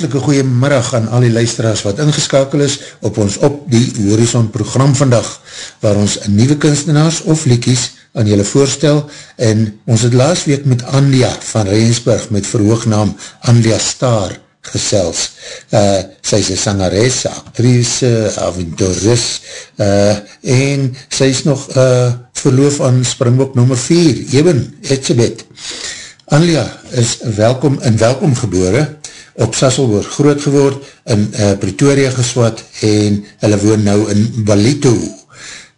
hartelike goeie middag aan al die luisteraars wat ingeskakel is op ons op die Horizon program vandag, waar ons nieuwe kunstenaars of liekies aan julle voorstel en ons het laas week met Andia van Rensburg met verhoognaam Andia Star gesels. Uh, sy is een sangeres, actrice, aventuris uh, en sy is nog uh, verloof aan Springbok nummer 4, Eben Etsebet. Anlia is welkom in welkom gebore, op Sasselburg groot geword, in uh, Pretoria geswat en hulle woon nou in Balito.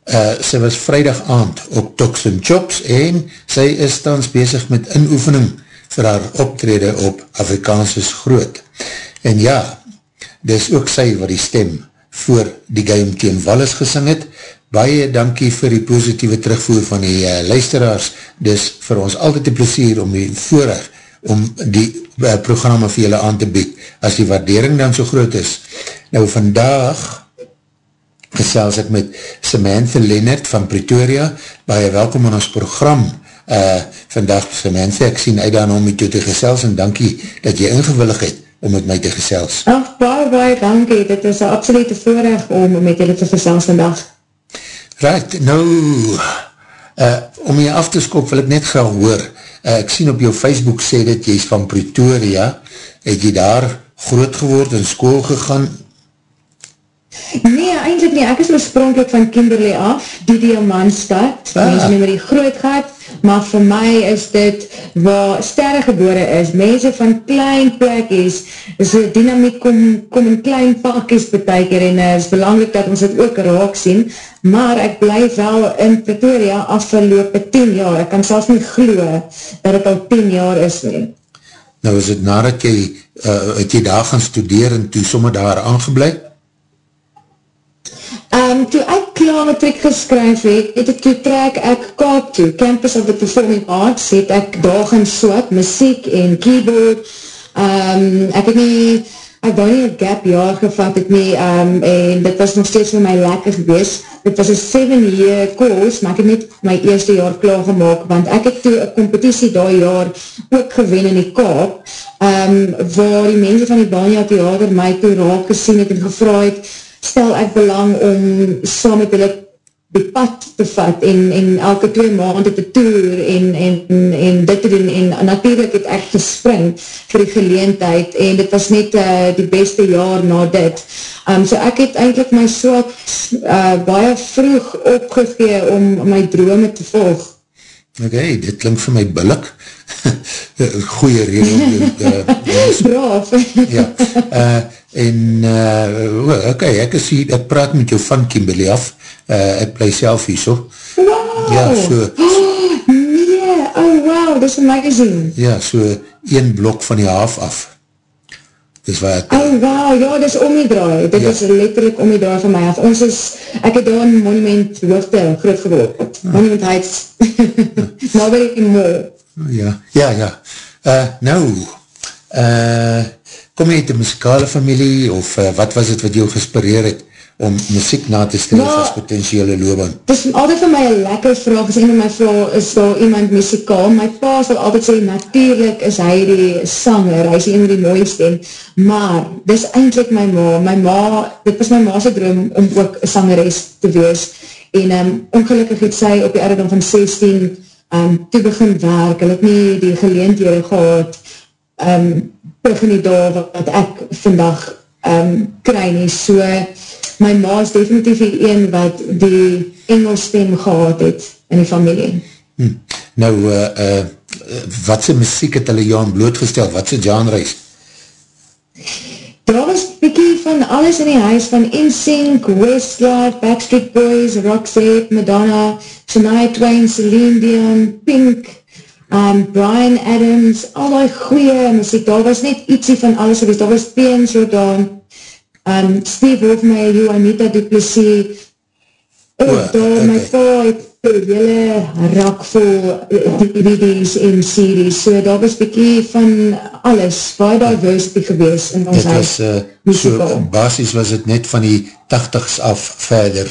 Uh, sy was vrijdag aand op Tox and Chops en sy is tans bezig met inoefening vir haar optrede op Afrikaans is groot. En ja, dis ook sy wat die stem voor die game teen Wallis gesing het. Baie dankie vir die positieve terugvoer van die uh, luisteraars. Dis vir ons altyd een plezier om die voorrecht om die uh, programma vir julle aan te bied, as die waardering dan so groot is. Nou vandag gesels ek met Samantha Leonard van Pretoria, baie welkom in ons program. Uh, vandag Samantha, ek sien uit aan om met jou te gesels en dankie dat jy ingewillig het om met my te gesels. Ach, baie, baie dankie, dit is een absolute voorrecht om met julle te gesels vandag. Right, nou, uh, om jy af te skop wil ek net graag hoor, ek sien op jou Facebook sê dat jy is van Pretoria, het jy daar groot geword in school gegaan, Nee, eindelijk nie. Ek is oorspronkelijk van Kimberley af, die Diamantstad. Ah. Mense neem die groot gehad, maar vir my is dit waar sterre gebore is. Mense van klein plekjes, so dynamiek kom, kom in klein pakjes beteker en uh, is belangrijk dat ons het ook raak sien, maar ek blijf wel in Pretoria afgelopen 10 jaar. Ek kan selfs nie glo dat het al 10 jaar is nie. Nou is het nadat jy, uh, het jy daar gaan studeer en toe somme daar aangebleid? Um, toe ek klaar matriek geskryf het, het ek toe trek ek Kaap toe, Campus of the Performing Arts, het ek daar gaan swat, muziek en keyboard, um, ek het nie, ek wou nie een gap jaar gevat het nie, um, en dit was nog steeds vir my lekker gewees, dit was een 7 year course, maar ek het net my eerste jaar klaar gemaakt, want ek het toe een competitie daar jaar ook gewen in die Kaap, um, waar die mense van die Banja Theater my toe raak gesien het en gevraag het, stel ek belang om saam met hulle die pad te vat en, en elke twee maanden te toer en, en, en dit te doen en natuurlijk het ek gespring vir die geleentheid en dit was net uh, die beste jaar na dit. Um, so ek het eindelijk my soort uh, baie vroeg opgegee om my drome te volg. Ok, dit klink vir my billik. Goeie reden. Uh, Braaf. ja, uh, en uh, ok, ek is hier, ek praat met jou van Kimberley af, uh, ek bly self hier so. Wow! Ja, so. Oh, nee, oh wow, dit is amazing. Ja, so een blok van die haaf af. Dis wat... Oh wow, ja, dit is om die draai, dit ja. is letterlijk om die draai van my af. Ons is, ek het daar in Monument hoofde groot geword, ah. Monument Heights, nou ben ek in Moe. Ja, ja, ja. Uh, nou, uh, kom jy uit die muzikale familie, of uh, wat was het wat jou gespireer het, om muziek na te stel nou, as potentiële loopbaan? Dit is altijd vir my een lekker vraag, as een van my vraag is daar iemand muzikaal, my pa sal altijd sê, natuurlijk is hy die sanger, hy is die een die mooiste, maar, dit is eindelijk my ma, my ma, dit was my ma's droom, om ook een sangeres te wees, en um, ongelukkig het sy op die ouderdom van 16, um, toe begin werk, hy het nie die geleendhede gehad, um, begin die dag wat ek vandag um, kry nie, so, my ma is definitief die een wat die Engels stem gehad het in die familie. Hm. Nou, uh, uh, wat sy muziek het hulle jou blootgesteld? Wat sy genre is? Daar was bykie van alles in die huis, van InSync, Westlife, Backstreet Boys, Roxette, Madonna, Shania Twain, Celine Dion, Pink, um, Brian Adams, al die goeie muziek, daar was net ietsie van alles, daar was P.N. Jordan, Um, Steve hoef my, Juanita Duplessis, ook O, daar, my okay. pa het hele rak vol eh, DVD's en series, so daar was bykie van alles, baie diversity gewees in ons Dit was, huis. uh, so, basis was het net van die 80s af verder.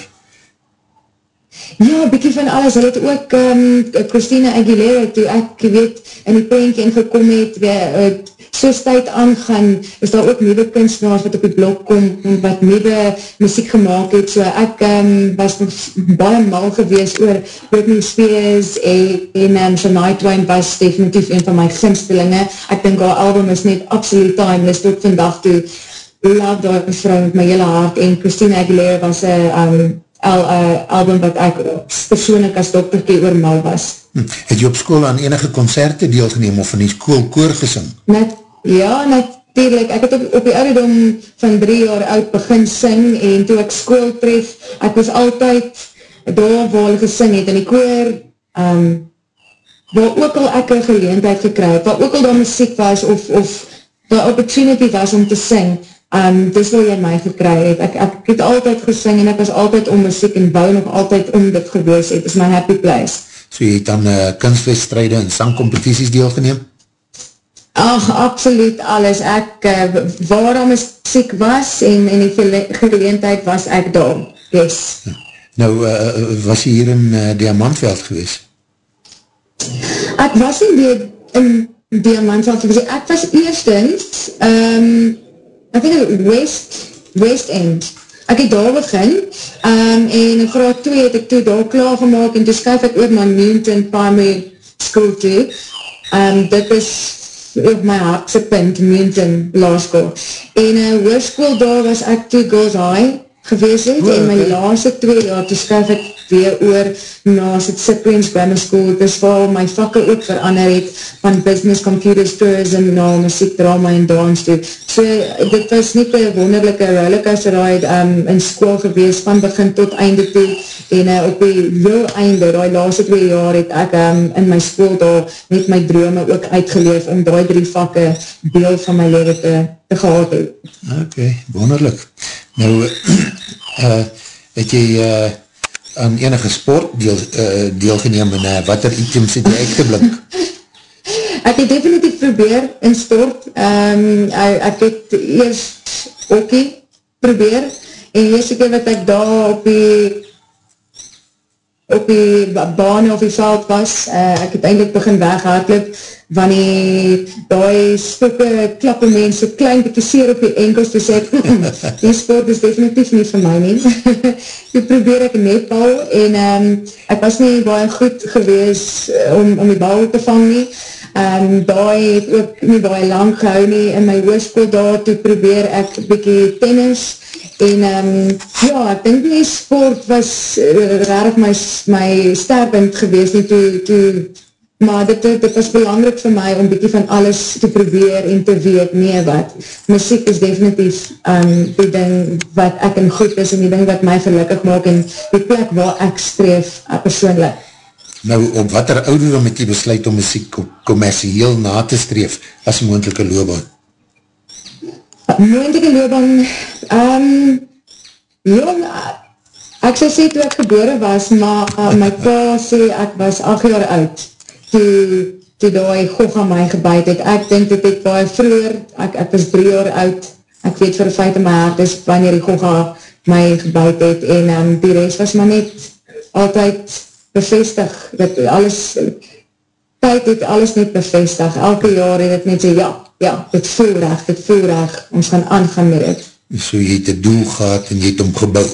Ja, bykie van alles. Hulle het ook um, Christina Aguilera, toe ek weet, in die prentje ingekom het, weer, uh, soos tyd aangaan, is daar ook nieuwe kunstenaars wat op die blok kom, wat nieuwe muziek gemaakt het, so ek um, was nog baie mal gewees oor Britney Spears en, en um, Shania Twain was definitief een van my ginstelinge. Ek denk haar album is net absoluut timeless, tot vandag toe love daar vrou met my hele hart en Christina Aguilera was een um, al, uh, album wat ek persoonlijk as dokterkie oor mal was. Het jy op school aan enige concerte deelgeneem of in die school koor gesing? Net, ja, natuurlijk. Ek het op, op die ouderdom van drie jaar oud begin sing en toe ek school tref, ek was altyd daar waar hulle gesing het in die koor, um, waar ook al ek een geleendheid gekry het, waar ook al daar muziek was of, of waar opportunity was om te sing, um, dis waar jy my gekry het. Ek, ek het altyd gesing en ek was altyd om muziek en wou nog altyd om dit gewees het. Dis my happy place. So jy het dan uh, kunstwedstrijde en sangcompetities deelgeneem? Ach, absoluut alles. Ek, uh, waarom is siek was en in die gele geleentheid was ek daar. Yes. Nou, uh, was jy hier in uh, Diamantveld gewees? Ek was in die, in Diamantveld gewees. Ek was eerstens, um, ek denk West, West End. Ek het daar begin, um, en in graad 2 het ek toe daar klaar gemaakt, en toe skuif ek oor na Newton Primary School toe. Um, dit is op my hartse punt, Newton Law School. En uh, hoerskool daar was ek toe Girls High gewees het, Oh, en my okay. laaste twee jaar, toe skuif ek weer oor na. Cyprian's Grammar School, dis waar my vakke ook verander het, van business, computers, tourism, na muziek, drama en dans toe. So, dit was niet een wonderlijke rollercoaster ride um, in school gewees, van begin tot einde toe, en uh, op die heel einde, die laaste twee jaar, het ek um, in my school daar net my drome ook uitgeleef, om die drie vakke deel van my leven te, te gehad het. Ok, wonderlik. Nou, uh, het jy uh, aan enige sport deel, uh, deelgeneem en uh, wat er items het jy uitgeblink? Ek het definitief probeer in sport. Um, ek het eerst hockey probeer en die eerste keer wat ek daar op die op die ba- baan of die veld was, uh, ek het eindelijk begin weghardloop, wanneer die spoeke klappe mense klein beetje seer op die enkels te sê, "Hmm, die sport is definitief nie vir my nie. Toe probeer ek netbal en um, ek was nie baie goed gewees uh, om, om die bal te vang nie. Um, daai het ook nie baie lang gehou nie in my hoerskool daar, toe probeer ek bykie tennis en um, ja, ek dink die sport was uh, rarig my, my sterpunt gewees nie toe, toe maar dit, dit was belangrijk vir my om bykie van alles te probeer en te weet, nee wat, muziek is definitief um, die ding wat ek in goed is en die ding wat my gelukkig maak en die plek waar ek streef uh, persoonlijk. Nou, op wat er ouderdom het jy besluit om muziek commercieel na te streef as moendelike loopbaan? Moendelike loopbaan, um, jong, ek sal sê toe ek gebore was, maar uh, my pa sê ek was 8 jaar oud, toe, toe die gog aan my gebuid het. Ek denk dat ek baie vroeger, ek, ek was 3 jaar oud, ek weet vir feit in my hart is wanneer die gog aan my gebuid het, en um, die rest was maar net altyd bevestig, dat alles, tyd het alles net bevestig, elke jaar het het net sê, ja, ja, dit voel recht, dit voel recht, ons gaan aangaan met het. So jy het een doel gehad en jy het omgebouw.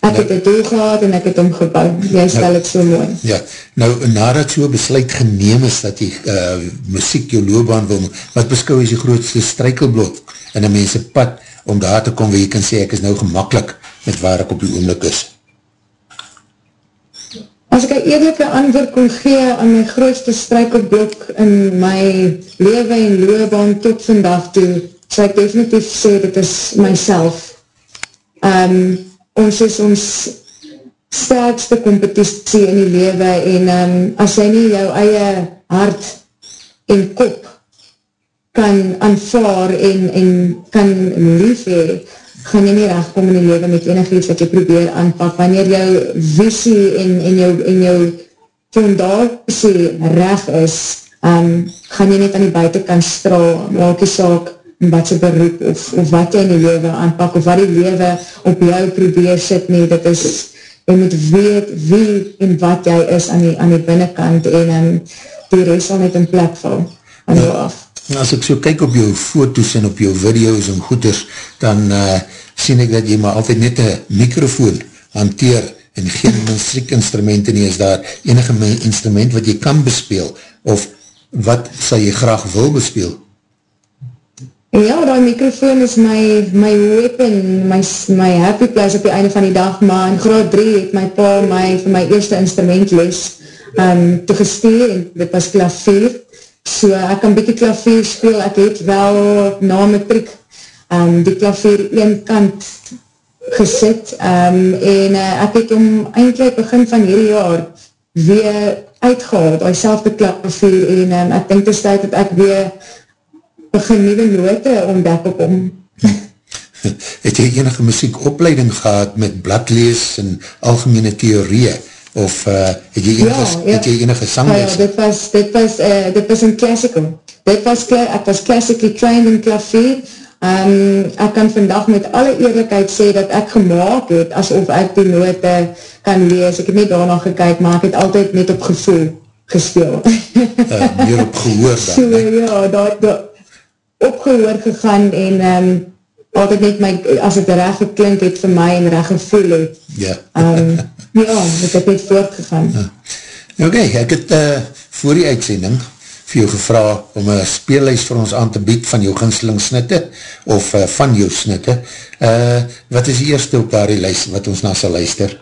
Ek het het doel gehad en ek het omgebouw, jy stel het so mooi. Ja, nou nadat so besluit geneem is dat die uh, muziek jou loopbaan wil, wat beskou is die grootste strykelblok in een mense pad om daar te kom waar jy kan sê ek is nou gemakkelijk met waar ek op die oomlik is? As ek een eerlijke antwoord kon gee aan my grootste strykelblok in my leven en loopbaan tot vandag toe, sal ek definitief sê, dit is myself. Um, ons is ons sterkste competitie in die lewe en um, as jy nie jou eie hart en kop kan aanvaar en, en kan lief hee, gaan jy nie recht kom in die leven met enig iets wat jy probeer aanpak. Wanneer jou visie en, en jou, en jou fondatie recht is, um, gaan jy net aan die buitenkant straal, welke saak, wat sy beroep, of, of wat jy in die leven aanpak, of wat die leven op jou probeer sit nie, dit is, jy moet weet wie en wat jy is aan die, aan die binnenkant, en um, die rest sal net in plek val, aan jou af. As ek so kyk op jou foto's en op jou video's en goeders, dan uh, sien ek dat jy maar altyd net een microfoon hanteer, en geen muziekinstrumenten nie, is daar enige instrument wat jy kan bespeel, of wat sal jy graag wil bespeel? Ja, die microfoon is my, my weapon, my, my happy place op die einde van die dag, maar in graad 3 het my pa my vir my eerste instrumentles um, toegesteer, en dit was klavier, so ek kan bykie klavier speel, ek het wel na matriek um, die klavier een kant gesit, um, en uh, ek het om eindelijk begin van hierdie jaar weer uitgehaald, die selfde klavier, en um, ek denk dus dat ek weer begin nieuwe note ontdek op om. Het jy enige muziekopleiding gehad met bladlees en algemene theorieën? Of uh, het, jy enige, ja, ja. het jy enige sangles? Ja, dit was, dit was, uh, dit was een classical. Dit was, ek was classically trained in klavier. Um, ek kan vandag met alle eerlijkheid sê dat ek gemaakt het asof ek die note kan lees. Ek het net daarna gekyk, maar ek het altyd net op gevoel gespeel. uh, meer op gehoor dan. So, ja, dat, dat, opgehoor gegaan en um, altijd net my, as het recht geklink het vir my en recht gevoel het. Ja. Um, ja, het het net voortgegaan. Ja. Oké, okay, ek het uh, voor die uitsending vir jou gevra om een speellijst vir ons aan te bied van jou ginsling snitte of uh, van jou snitte. Uh, wat is die eerste op daar die lijst wat ons na sal luister?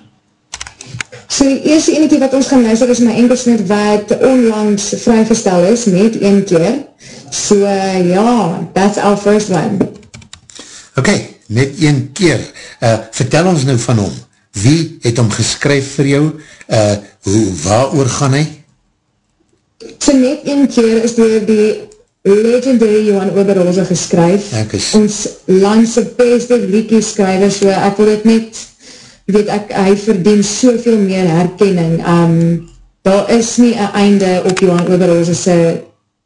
So die eerste ene wat ons gaan luister is my enkelsnit wat onlangs vrygestel is, net een keer. So uh, ja, that's our first one. Ok, net een keer. Uh, vertel ons nou van hom. Wie het hom geskryf vir jou? Uh, hoe, waar oor gaan hy? So net een keer is door die legendary Johan Oberhose geskryf. Is... Ons landse beste liekie skryver, so ek wil het net, weet ek, hy verdien soveel meer herkenning. Um, daar is nie een einde op Johan Oberhose se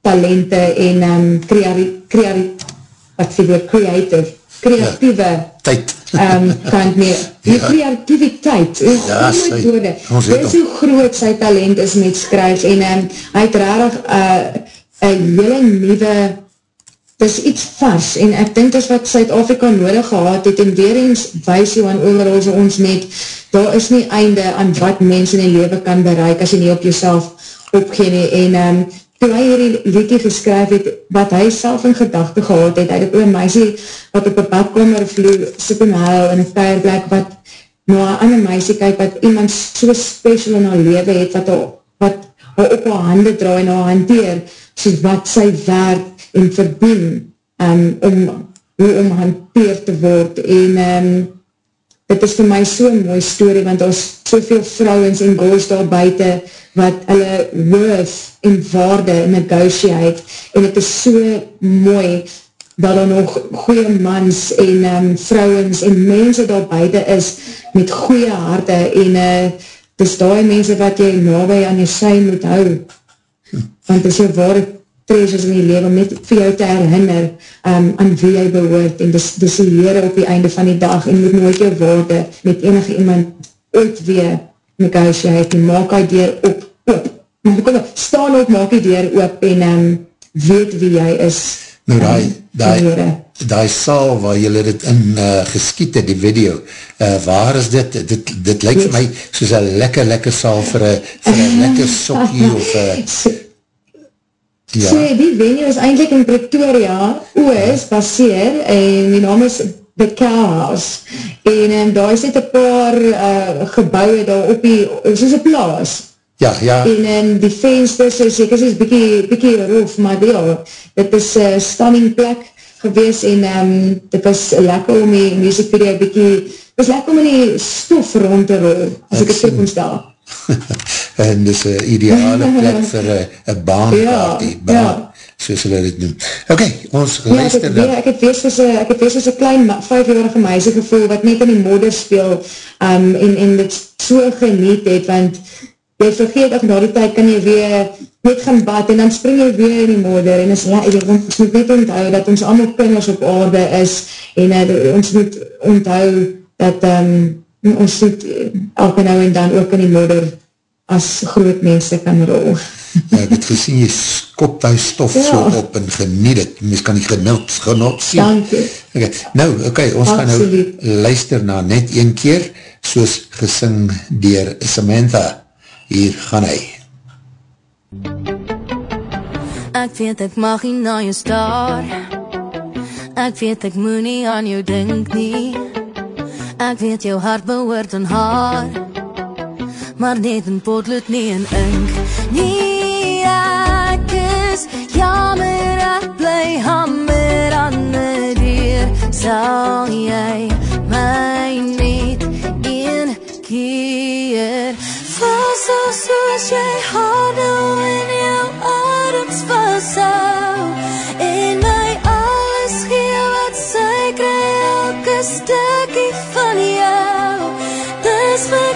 talente en um, creative, wat sê weer, creative, creatieve ja, tyd. um, kant mee. Die ja. creativiteit, die ja, groot woorde. Dit is hoe groot sy talent is met skryf en um, hy het rarig uh, een hele nieuwe dit is iets vars en ek dink dis wat Suid-Afrika nodig gehad het en weer eens wees jy aan overal ons net, daar is nie einde aan wat mens in die leven kan bereik as jy nie op jouself opgeen en um, toe hy hierdie liedje geskryf het, wat hy self in gedachte gehad het, hy het oor meisie wat op een badkamer vloe, sit en huil in een fireblak, wat na een ander meisie kyk, wat iemand so special in haar leven het, wat haar, wat haar op haar hande draai en haar hanteer, so wat sy werd en verdien, um, om, om hanteer te word, en um, dit is vir my so'n mooi story, want daar is soveel vrouwens en goals daar buiten, wat hulle worth en waarde negotiate, en het is so mooi, dat er nog goeie mans en um, vrouwens en mense daar buiten is, met goeie harte, en uh, het is die mense wat jy nabij aan jy sy moet hou, want het is jou ware treasures in die leven, net vir jou te herinner um, aan wie jy behoort, en dis, dis die Heere op die einde van die dag, en moet nooit jou woorde met enige iemand ooit weer negotiate, en maak hy deur op, op, kom, staan op, maak hy deur op, en um, weet wie jy is. Nou die, die, die saal waar jylle dit in uh, geskiet het, die video, uh, waar is dit? Dit, dit lyk vir my soos een lekker, lekker saal vir een lekker sokkie of... Uh, Ja. So die venue is eindelijk in Pretoria, Oos, baseer, en die naam is House. En um, daar is net een paar uh, gebouwe daar op die, soos een plaas. Ja, ja. En um, die vensters is, ek is een bykie, bykie roof, maar ja, dit is een uh, stunning plek gewees, en um, dit was lekker om die muziekvideo bykie, het was lekker om in die stof rond te rol, as ek, ek het toekomstel. en dis een ideale plek vir een baanparty. Ja, baan. ja. soos hulle dit noem. Ok, ons Ja, luister dan. weer, ek het weer soos een, ek het weer soos een klein vijfjarige meisje gevoel, wat net in die modder speel, um, en, en dit so geniet het, want jy vergeet, of na die tyd kan jy weer net gaan bad, en dan spring jy weer in die modder, en is, ja, jy, ons moet net onthou, dat ons allemaal kinders op orde is, en uh, ons moet onthou, dat um, ons moet uh, elke nou en dan ook in die modder, as groot mense kan rol. Ja, ek het gesien, jy skop die stof Ja. so op en geniet het. Mens kan die genot, genot sien. Dankie. Okay, nou, oké, okay, ons gaan Absoluut. nou luister na net een keer, soos gesing dier Samantha. Hier gaan hy. Ek weet ek mag nie na jou staar Ek weet ek moet nie aan jou dink nie Ek weet jou hart behoort aan haar Maar net in potlood nie in ink. Nee, ek is jammer Ek bly hamer aan die deur. Sal jy my net een keer Vashou soos jy hardel in jou arms vashou En my alles gee wat sy kry elke stukkie van jou. Dis verkeerd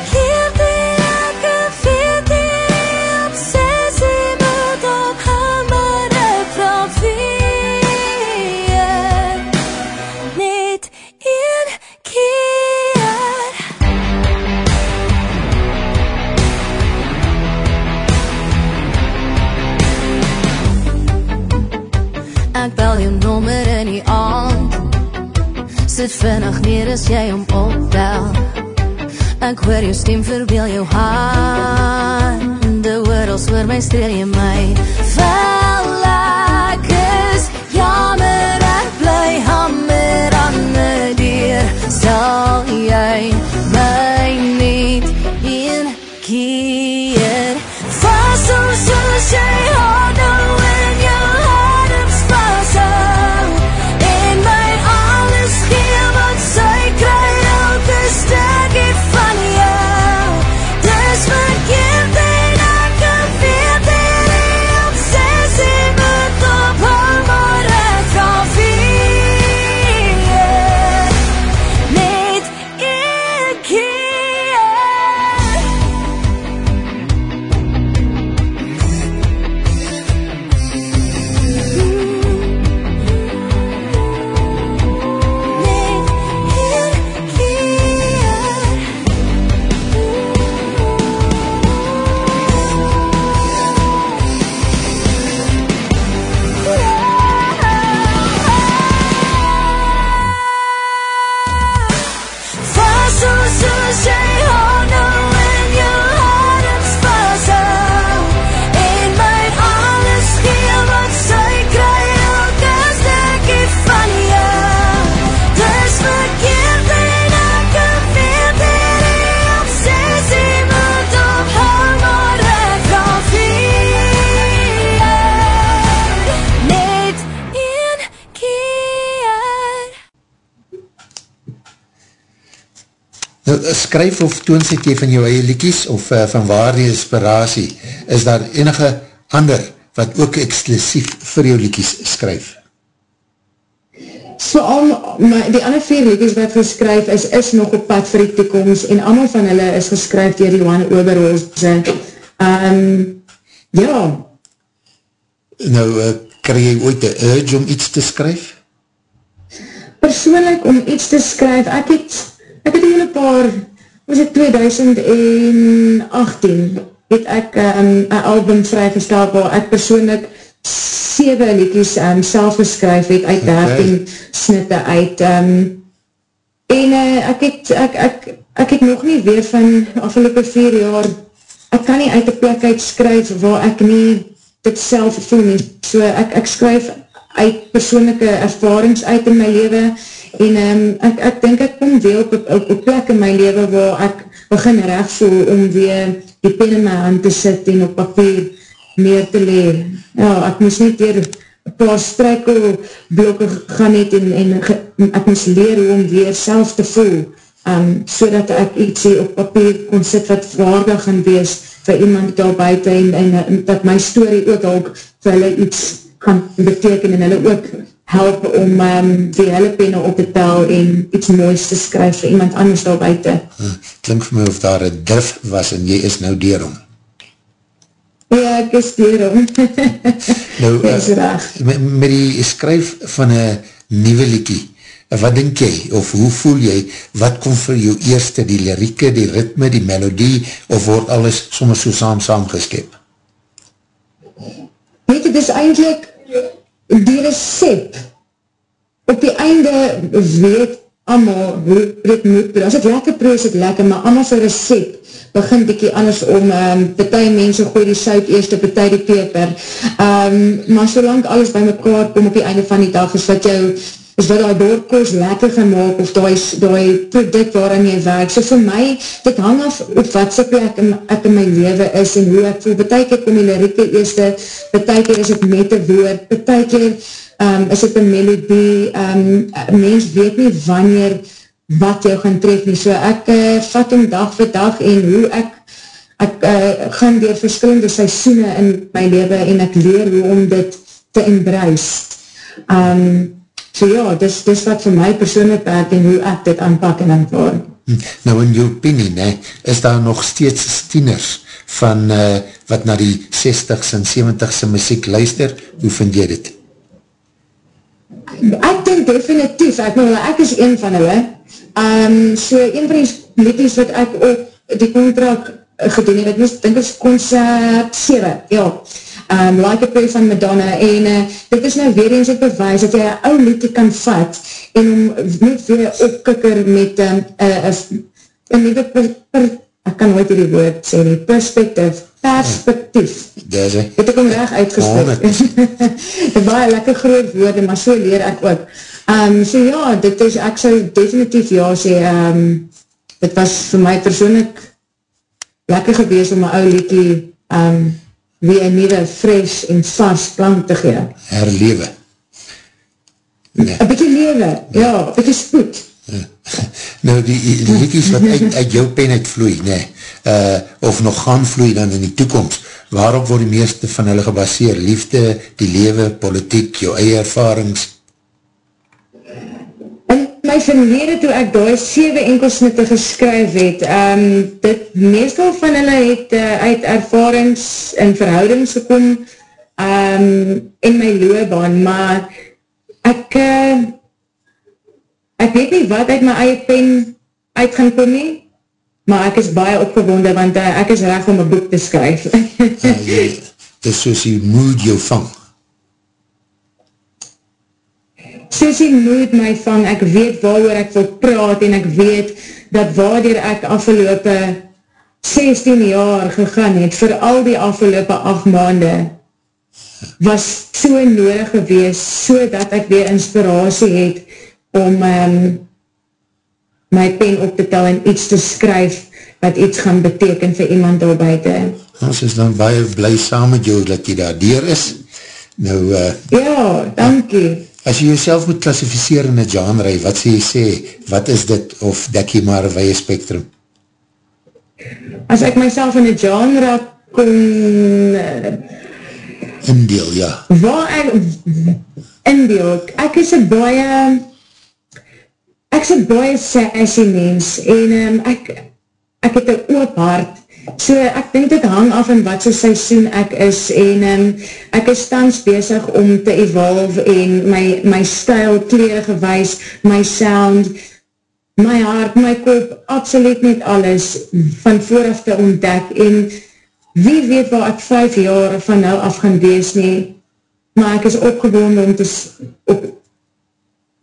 vinnig neer as jy hom opbel Ek hoor jou stem verbeel jou hande. Oorals oor my streel jy my. Vel ek is jammer Ek bly hamer aan die deur. Sal jy my net een keer? Vashou soos jy hardou in skryf of toonset jy van jou eie liekies of uh, van waar die inspiratie? Is daar enige ander wat ook exclusief vir jou liekies skryf? So al my, die ander vier liedjes wat geskryf is, is nog op pad vir die toekomst en allemaal van hulle is geskryf dier Johan Oberholze. Um, ja, Nou, uh, kry jy ooit een urge om iets te skryf? persoonlijk om iets te skryf, ek het, ek het een hele paar, was het 2018, het ek um, een album vrygesteld waar ek persoonlijk 7 liedjes um, self geskryf het uit 13 Okay. snitte uit. Um, en uh, ek, het, ek, ek, ek het nog nie weer van afgelopen 4 jaar, ek kan nie uit die plek uit skryf waar ek nie dit self voel nie. So ek, ek skryf uit persoonlijke ervarings uit in my leven en um, ek, ek denk ek kom weer op, op, op, op plek in my leven waar ek begin recht voel om weer die pen in my hand te sit en op papier neer te leer. Ja, ek moes weer een paar strijkelblokke gaan het en, en ge, ek moes leer om weer self te voel um, so dat ek iets hier op papier kon sit wat waardig gaan wees vir iemand daar buiten en, en, en dat my story ook ook vir hulle iets gaan beteken en hulle ook help om um, die hulle penne op te tel en iets moois te skryf vir iemand anders daar buiten. Hm, klink vir my of daar een durf was en jy is nou dierom. Ja, ek is dierom. nou, is uh, met, met die skryf van een nieuwe liekie, wat denk jy, of hoe voel jy, wat kom vir jou eerste, die lirieke, die ritme, die melodie, of word alles soms so saam saam geskep? Weet jy, dit is eindelijk die recept. Op die einde weet allemaal hoe dit moet, as het lekker proe is het lekker, maar allemaal sy recept begin dikkie anders om, um, betie mense gooi die sout eerst, betie die peper, um, maar solang alles by mekaar kom op die einde van die dag, is wat jou is wat die bordkoos lekker gemaakt, of die, die product waarin jy werk. So vir my, dit hang af op wat sy plek in, ek in my leven is, en hoe ek voel. Betek kom die lirieke eerste, betek is het met die woord, betek um, is het een melodie, um, mens weet nie wanneer wat jou gaan tref nie. So ek uh, vat om dag vir dag, en hoe ek ek uh, gaan door verskillende seisoene in my leven, en ek leer hoe om dit te embrace. Um, So ja, dis, dis wat vir my persoonlijk werk en hoe ek dit aanpak en aanvaar. Nou in jou opinie, ne, is daar nog steeds stieners van uh, wat na die 60s en 70s muziek luister? Hoe vind jy dit? Ek denk definitief, ek, nou, ek is een van hulle. Um, so een van die liedjes wat ek op die contract gedoen het, ek denk is concept 7, ja um, Like a Prayer van Madonna en uh, dit is nou weer eens het bewys dat jy een ou liedje kan vat en om niet weer opkikker met um, uh, een nieuwe per, per, ek kan nooit die woord sê nie, perspectief, perspectief. Dis hy. Het ek om reg uitgesprek. Dit baie lekker groot woorde, maar so leer ek ook. Um, so ja, dit is, ek sal definitief ja sê, um, dit was vir my persoonlijk lekker gewees om my ou liedje um, wie een nieuwe, fresh en vast plan te gee. Herlewe. Nee. Een bykie lewe, ja, een bykie spoed. nou, die, die liedjes wat uit, uit jou pen uitvloei, nee, uh, of nog gaan vloei dan in die toekomst, waarop word die meeste van hulle gebaseer? Liefde, die lewe, politiek, jou eie ervarings? My verlede toe ek daar 7 enkelsnitte geskryf het, um, dit meestal van hulle het uh, uit ervarings en verhoudings gekom um, in my loobaan, maar ek uh, ek weet nie wat uit my eie pen uit gaan kom nie, maar ek is baie opgewonde, want uh, ek is recht om een boek te skryf. uh, jy, dit is soos die moed jou vang. Sissy moet my vang, ek weet waar ek wil praat en ek weet dat waardoor ek afgelope 16 jaar gegaan het, vir al die afgelope 8 maande, was so nodig gewees, so dat ek weer inspiratie het om um, my pen op te tel en iets te skryf wat iets gaan beteken vir iemand daar buiten. Ons is dan baie blij saam met jou dat jy daar dier is. Nou, uh, ja, dankie. As jy jouself moet klassificeer in een genre, wat sê jy sê, wat is dit, of dek jy maar een weie spectrum? As ek myself in een genre kon... Uh, indeel, ja. Waar ek... Indeel, ek is een baie... Ek is een baie sassy mens, en um, ek, ek het een oop hart, So ek denk dit hang af in wat so seisoen ek is en um, ek is stans bezig om te evolve en my, my style, kleren gewys, my sound, my hart, my kop, absoluut net alles van vooraf te ontdek en wie weet waar ek vijf jaar van nou af gaan wees nie, maar ek is opgewonde om te, op,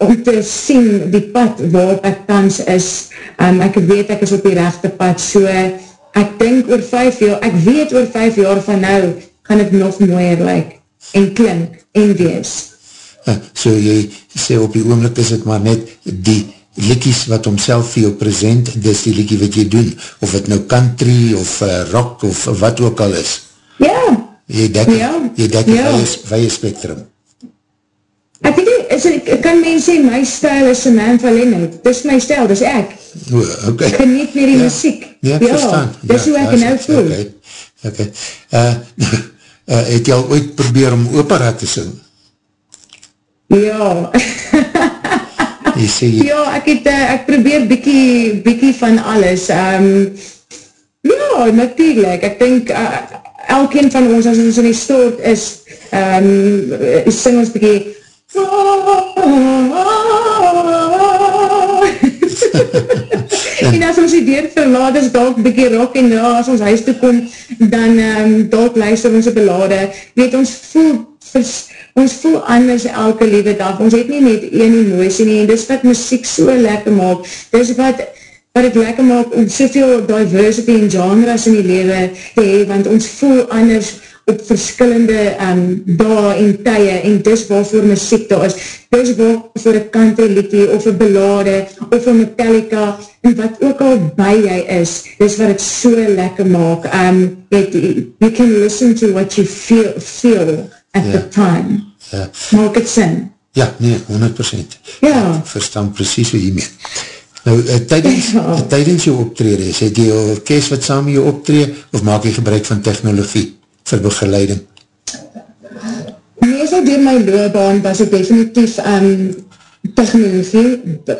om te sien die pad waarop ek kans is. Um, ek weet ek is op die rechte pad, so ek denk oor vijf jaar, ek weet oor vijf jaar van nou, gaan het nog mooier lyk, en klink, en wees. Uh, so jy sê op die oomlik is het maar net die likies wat homself vir jou present, dis die likie wat jy doen, of het nou country, of uh, rock, of wat ook al is. Ja. Jy dek, ja. jy dek ja. vye spektrum. Ek weet nie, is, kan mens sê, my stijl is een man van Lennart, dis my stijl, dis ek. O, ok. Geniet meer die ja. muziek. Ja, ek ja, verstaan. Dis ja, hoe ek nou voel. Ok, ok. Uh, uh, het jy al ooit probeer om opera te sing? Ja. Jy sê jy, Ja, ek het, uh, ek probeer bykie, bykie van alles. Um, ja, natuurlijk. Ek denk, uh, elkeen van ons, as ons in die stoot is, um, sing ons bykie, en as ons die deur verlaat is, dalk bykie rock en roll, as ons huis toe kom, dan um, dalk luister ons op belade, weet ons voel, vers, ons voel anders elke liewe dag, ons het nie net een emosie nie, en dis wat muziek so lekker maak, dis wat, wat het lekker maak om soveel diversity en genres in die lewe te hee, want ons voel anders op verskillende um, dae en tye, en dis waarvoor muziek daar is, dis waarvoor een country liedje, of een belade, of een Metallica, en wat ook al by jy is, dis wat het so lekker maak, um, that you can listen to what you feel, feel at Ja. the time. Ja. Maak het sin. ja, nee, 100%. Ja. Ek verstaan precies wat jy meen. Nou, uh, tydens, Ja. tydens jou optrede, is het jou orkest wat saam jou optrede, of maak jy gebruik van technologie vir begeleiding? Meestal door my loopbaan was ek definitief um, technologie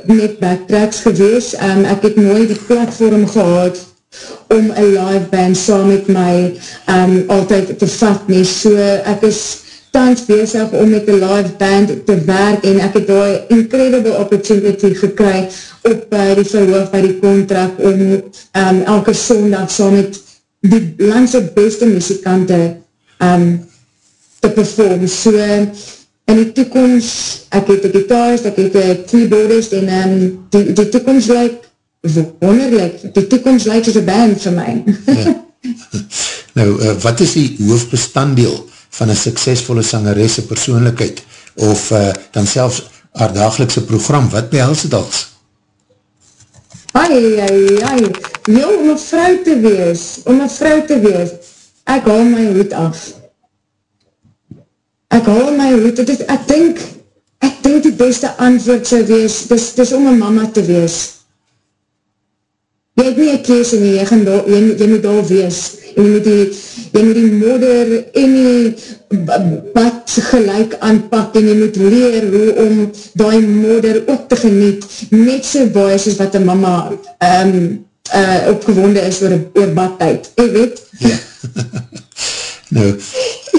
met backtracks gewees. Um, ek het nooit die platform gehad om een live band saam met my um, altyd te vat nie. So ek is tans bezig om met een live band te werk en ek het daar incredible opportunity gekry op uh, die verhoog by die contract om um, elke sondag saam met die landse beste muzikante um, te perform. So, in die toekomst, ek het een gitarist, ek het een keyboardist, en um, die, die toekomst lyk wonderlik. Die toekomst lyk soos een band vir my. Nou, uh, wat is die hoofdbestanddeel van een suksesvolle sangeresse persoonlijkheid, of uh, dan selfs haar dagelikse program, wat behels het als? Ai, ai, ai. Jo, om een vrou te wees, om een vrou te wees, ek haal my hoed af. Ek haal my hoed, het is, ek denk, ek denk die beste antwoord sal wees, dis, dis om een mama te wees. Jy het nie een kees nie, jy, gaan daar, jy, jy moet daar wees, jy moet die, jy moet die modder en die bad gelijk aanpak en jy moet leer hoe om die modder ook te geniet, net so baie soos wat die mama um, uh, opgewonde is oor, oor badtijd, jy weet? Ja. nou,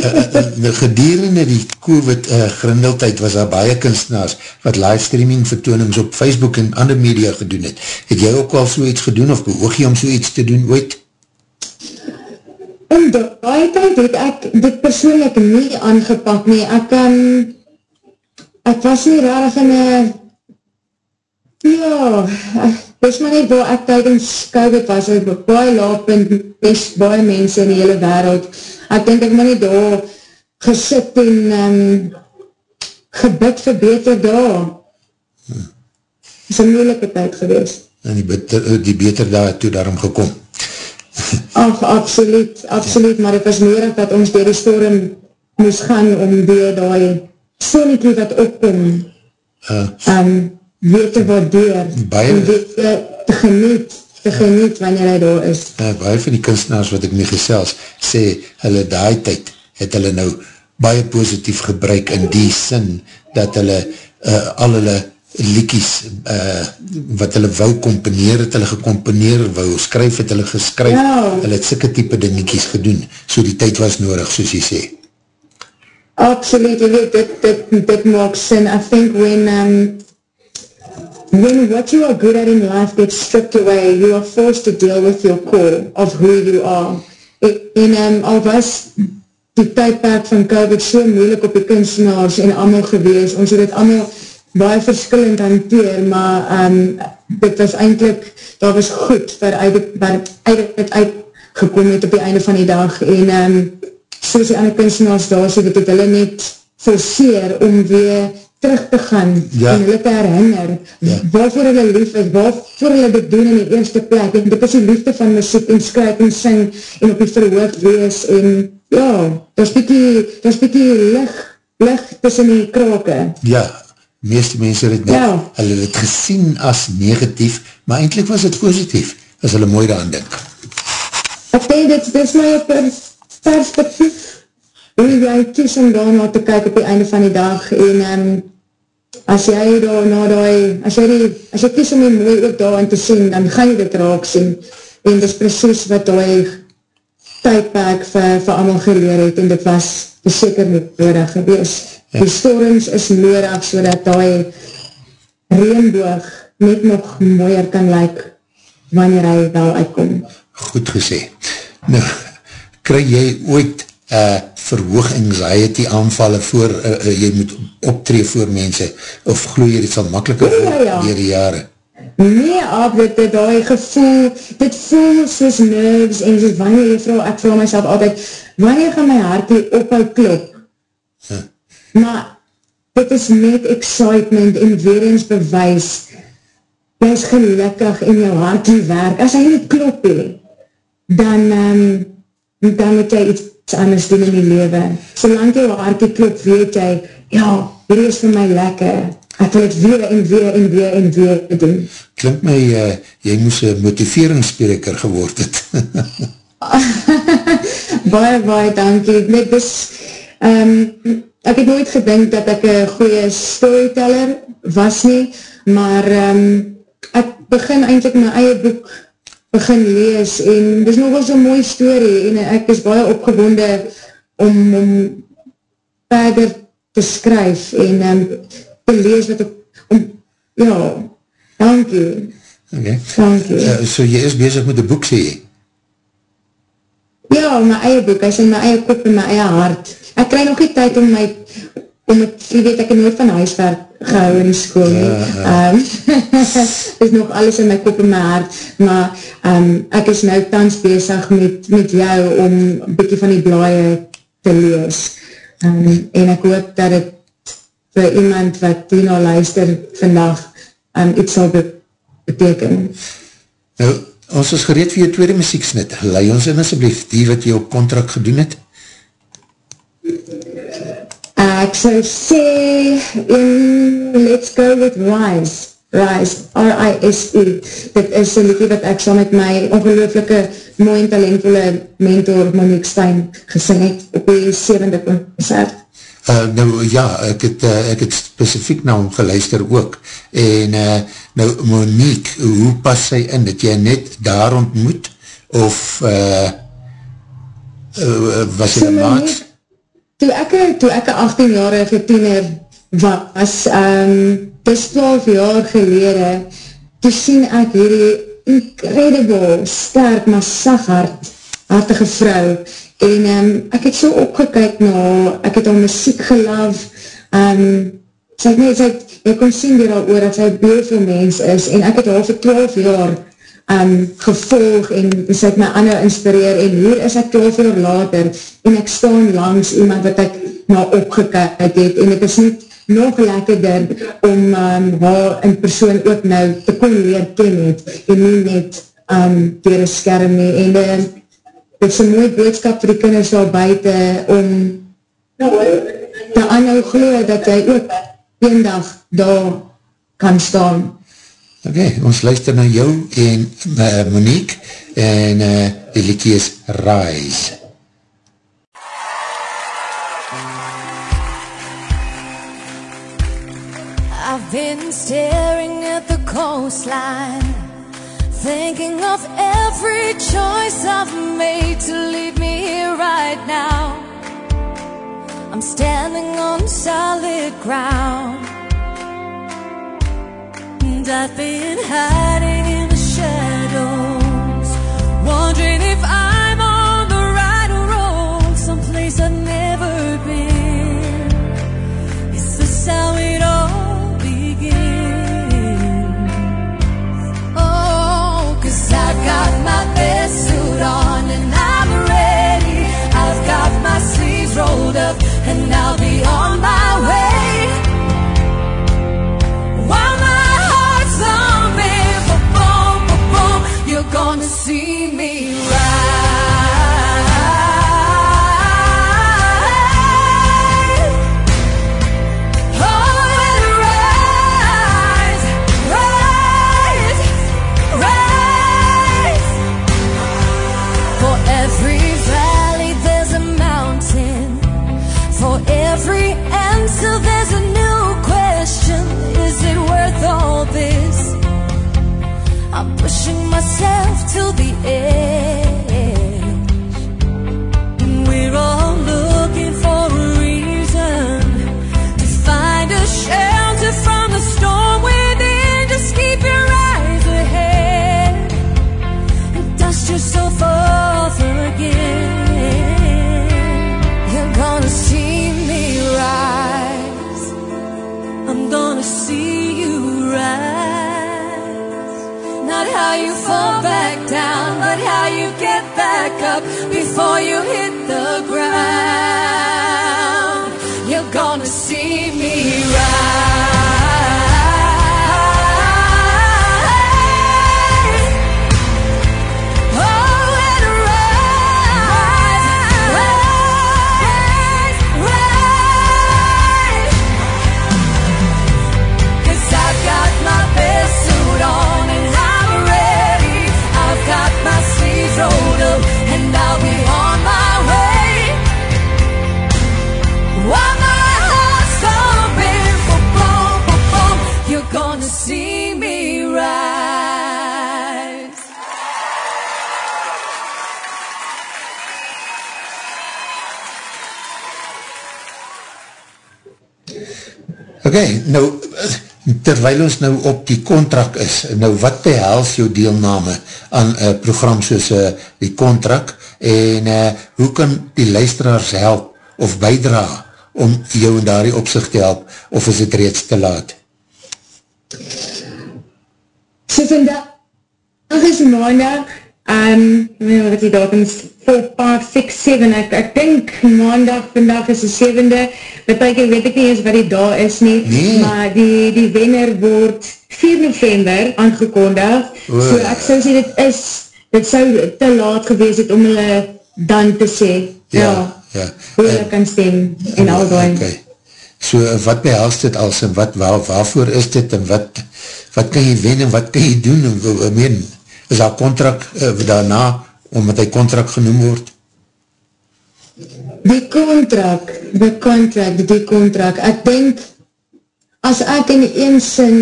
uh, gedurende die COVID uh, grindeltijd was daar baie kunstenaars wat livestreaming vertoonings op Facebook en ander media gedoen het. Het jy ook al so iets gedoen of behoog jy om so iets te doen ooit? In die tyd het ek dit persoonlijk nie aangepak nie. Ek, um, ek was nie rarig in een, ja, dis maar net waar ek tydens COVID was, ek baie laapend, mes, baie mense in die hele wereld. Ek denk ek maar nie daar gesit en um, gebid vir beter daar. Dis een moeilike tyd gewees. En die, beter, die beter daar toe daarom gekom. Ach, absoluut, absoluut, maar het was nodig dat ons door die storm moes gaan om weer die sonnetjie wat opkom Uh, um, weer te waardeer Baie- en weer te geniet, te geniet wanneer hy daar is. uh, baie van die kunstenaars wat ek mee gesels, sê hulle daai tyd het hulle nou baie positief gebruik in die sin dat hulle uh, al hulle liekies uh, wat hulle wou komponeer het hulle gecomponeer wou, skryf het hulle geskryf, Ja. hulle het sikke type dingetjies gedoen, so die tyd was nodig, soos jy sê. Absoluut, weet, dit, dit, dit maak sin. I think when, um, when what you are good at in life gets stripped away, you are forced to deal with your core of who you are. En, um, al was die tydperk van COVID so moeilik op die kunstenaars en allemaal gewees, ons het het allemaal baie verskillend hanteer, maar um, dit was eindelijk, dat was goed, waar het, uitgekom het op die einde van die dag, en um, soos die ander kunstenaars daar so, dat het hulle net forceer om weer terug te gaan Ja. en hulle te herinner Ja. waarvoor hulle lief is, waarvoor hulle dit doen in die eerste plek en dit is die liefde van muziek en skryf en sing en op die verhoog wees en ja, daar is bykie, daar is bykie lig, lig tussen die krake. Ja, meeste mense het net, Ja. hulle het gesien as negatief, maar eindelijk was het positief, as hulle mooi daan dink. Ek denk, dit, dit is my per, perspektief hoe jy kies om daarna te kyk op die einde van die dag en um, as jy daar na die, as jy die, as jy kies om die mooi ook daar in te sien, dan gaan jy dit raak sien, en dit is precies wat die tydperk vir, vir allemaal geleer het, en dit was beseker nie nodig gewees. Ja. Die storms is nodig, so dat die reenboog net nog mooier kan lyk, wanneer hy wel uitkom. Goed gesê. Nou, kry jy ooit uh, verhoog anxiety aanvallen voor uh, uh, jy moet optree voor mense of gloe jy dit sal makkeliker ja, ja. dier die jare? Nee, af, dit het die gevoel, dit voel soos nerves en soos wanneer jy vrou, ek vrou myself altyd, wanneer gaan my hart hier ophou klop? Huh. Maar dit is net excitement en weer eens bewys, jy is gelukkig en jou hart die werk. As hy nie klop he, dan, um, dan moet jy iets anders doen in die leven. Solang jy hartje klop, weet jy, ja, hier is vir my lekker. Ek wil het weer en weer en weer en weer doen. Klink my, uh, jy moes een motiveringsspreker geword het. baie, baie dankie. Net dus, um, ek het nooit gedink dat ek een goeie storyteller was nie, maar um, ek begin eindelijk my eie boek begin lees en dit is nog wel so'n mooie story en ek is baie opgewonde om, om verder te skryf en um, te lees wat ek, om, ja, dankie. Okay. Dankie. Uh, so jy is bezig met die boek, sê jy? Ja, my eie boek, hy is in my eie kop en my eie hart. Ek krij nog nie tyd om my, om het, jy weet, ek het nooit van huiswerk gehou in school nie. Ja, ja. Um, is nog alles in my kop en my hart, maar um, ek is nou tans bezig met, met jou om bykie van die blaie te lees. Um, en ek hoop dat het vir iemand wat hierna luister vandag um, iets sal beteken. Nou, ons is gereed vir jou tweede muzieksnit. Lei ons in asjeblief die wat jy op contract gedoen het. Ek sou sê, in Let's Go With Rise, Rise, R-I-S-E, dit is een liedje wat ek saam met my ongelooflike mooi en talentvolle mentor Monique Stein gesing het op die 7de concert. Uh, nou ja, ek het, uh, ek het specifiek na hom geluister ook, en uh, nou Monique, hoe pas sy in, dat jy net daar ontmoet, of uh, uh, was jy so een maat? Monique, toe ek, toe ek 18-jarige tiener was, um, dis 12 jaar gelede, toe sien ek hierdie incredible, sterk, maar saghart, hartige vrou, en um, ek het so opgekyk na, ek het al muziek gelaf, um, sy het net, sy het, jy kon sien weer al oor, dat sy beelveel mens is, en ek het al vir 12 jaar um, gevolg en sy het my ander inspireer en hier is ek 12 jaar later en ek staan langs iemand wat ek na opgekyk het en het is niet nog lekkerder om um, haar in persoon ook nou te kon leer ken het en nie net um, dier een skerm nie. En uh, het is een mooi boodskap vir die kinders al buiten om te aanhou geloof dat jy ook een dag daar kan staan Ok, ons luister na jou en uh, Monique en uh, die liedje is Rise. I've been staring at the coastline Thinking of every choice I've made to leave me here right now I'm standing on solid ground I've been hiding up before you hit the ground. Ok, nou, terwijl ons nou op die contract is, nou wat behels jou deelname aan een program soos uh, die contract? En uh, hoe kan die luisteraars help of bijdra om jou in daardie opzicht te help of is het reeds te laat? So vandag is maandag, um, wat die datum is, 4, 5, 6, 7, ek, dink maandag, vandag is die 7de, wat ek weet ek nie eens wat die dag is nie, Nee. maar die, die wenner word 4 november aangekondig, O. so ek sou sê dit is, dit sou te laat gewees het om hulle dan te sê, ja, ja. hoe hulle kan stem en al die. Okay. So wat behels dit als en wat, waar, waarvoor is dit en wat, wat kan jy wen en wat kan jy doen en ek meen, is daar contract uh, daarna, omdat hy contract genoem word? Die contract, die contract, die contract, ek denk, as ek in een sin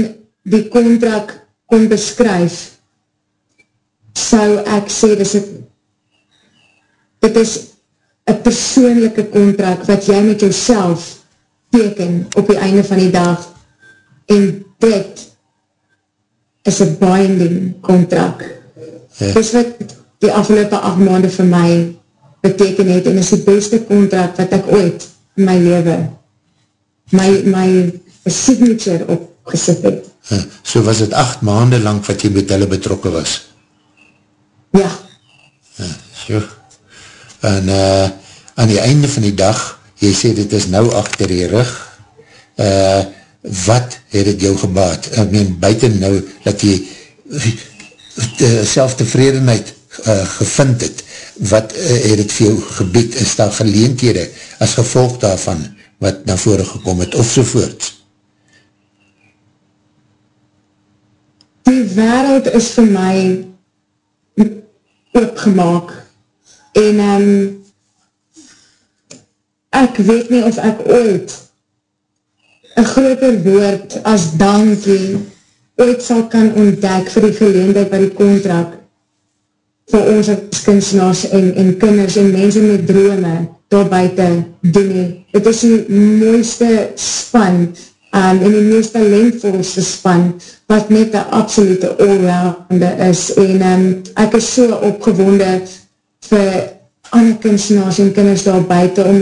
die contract kon beskryf, sou ek sê, dis het, dit is een persoonlijke contract wat jy met jouself teken op die einde van die dag en dit is een binding contract. Ja. Dis wat die afgelopen acht maanden vir my beteken het en is die beste contract wat ek ooit in my leven my, my signature opgesit het. Uh, so was het acht maanden lang wat jy met hulle betrokken was? Ja, So. En uh, aan die einde van die dag, jy sê dit is nou achter die rug, uh, wat het het jou gebaat? Ek meen, buiten nou, dat jy uh, selftevredenheid uh, gevind het, wat uh, het het vir jou gebied, is daar geleenthede as gevolg daarvan, wat na vore gekom het, of sovoorts? die wereld is vir my oopgemaak en um, ek weet nie of ek ooit een groter woord as dankie ooit sal kan ontdek vir die geleendheid by die contract vir ons as kunstenaars en, en kinders en mense met drome daar buiten doen nie. Het is die mooiste span um, en die meest talentvolste span wat net een absolute allrounder is en um, ek is so opgewonde vir ander kunstenaars en kinders daar buiten om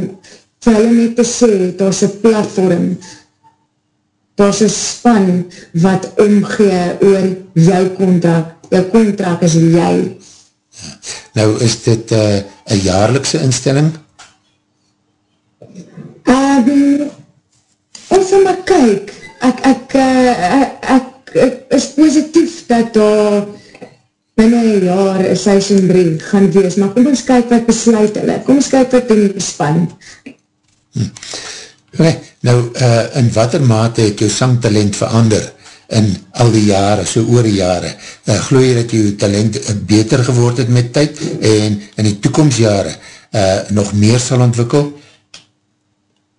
vir hulle net te sê, daar is een platform daar is een span wat omgee oor jou contract jou contract is jy Nou, is dit uh, een jaarlikse instelling? Um, ons gaan maar kyk. Ek, ek, uh, ek, ek, ek is positief dat daar binnen een jaar een seizoen 3 gaan wees, maar kom ons kyk wat besluit hulle. Kom ons kyk wat doen die span. Okay, nou, uh, in wat mate het jou sangtalent verander in al die jare, so oor die jare? Uh, Gloe jy dat jou talent uh, beter geword het met tyd en in die toekomstjare uh, nog meer sal ontwikkel?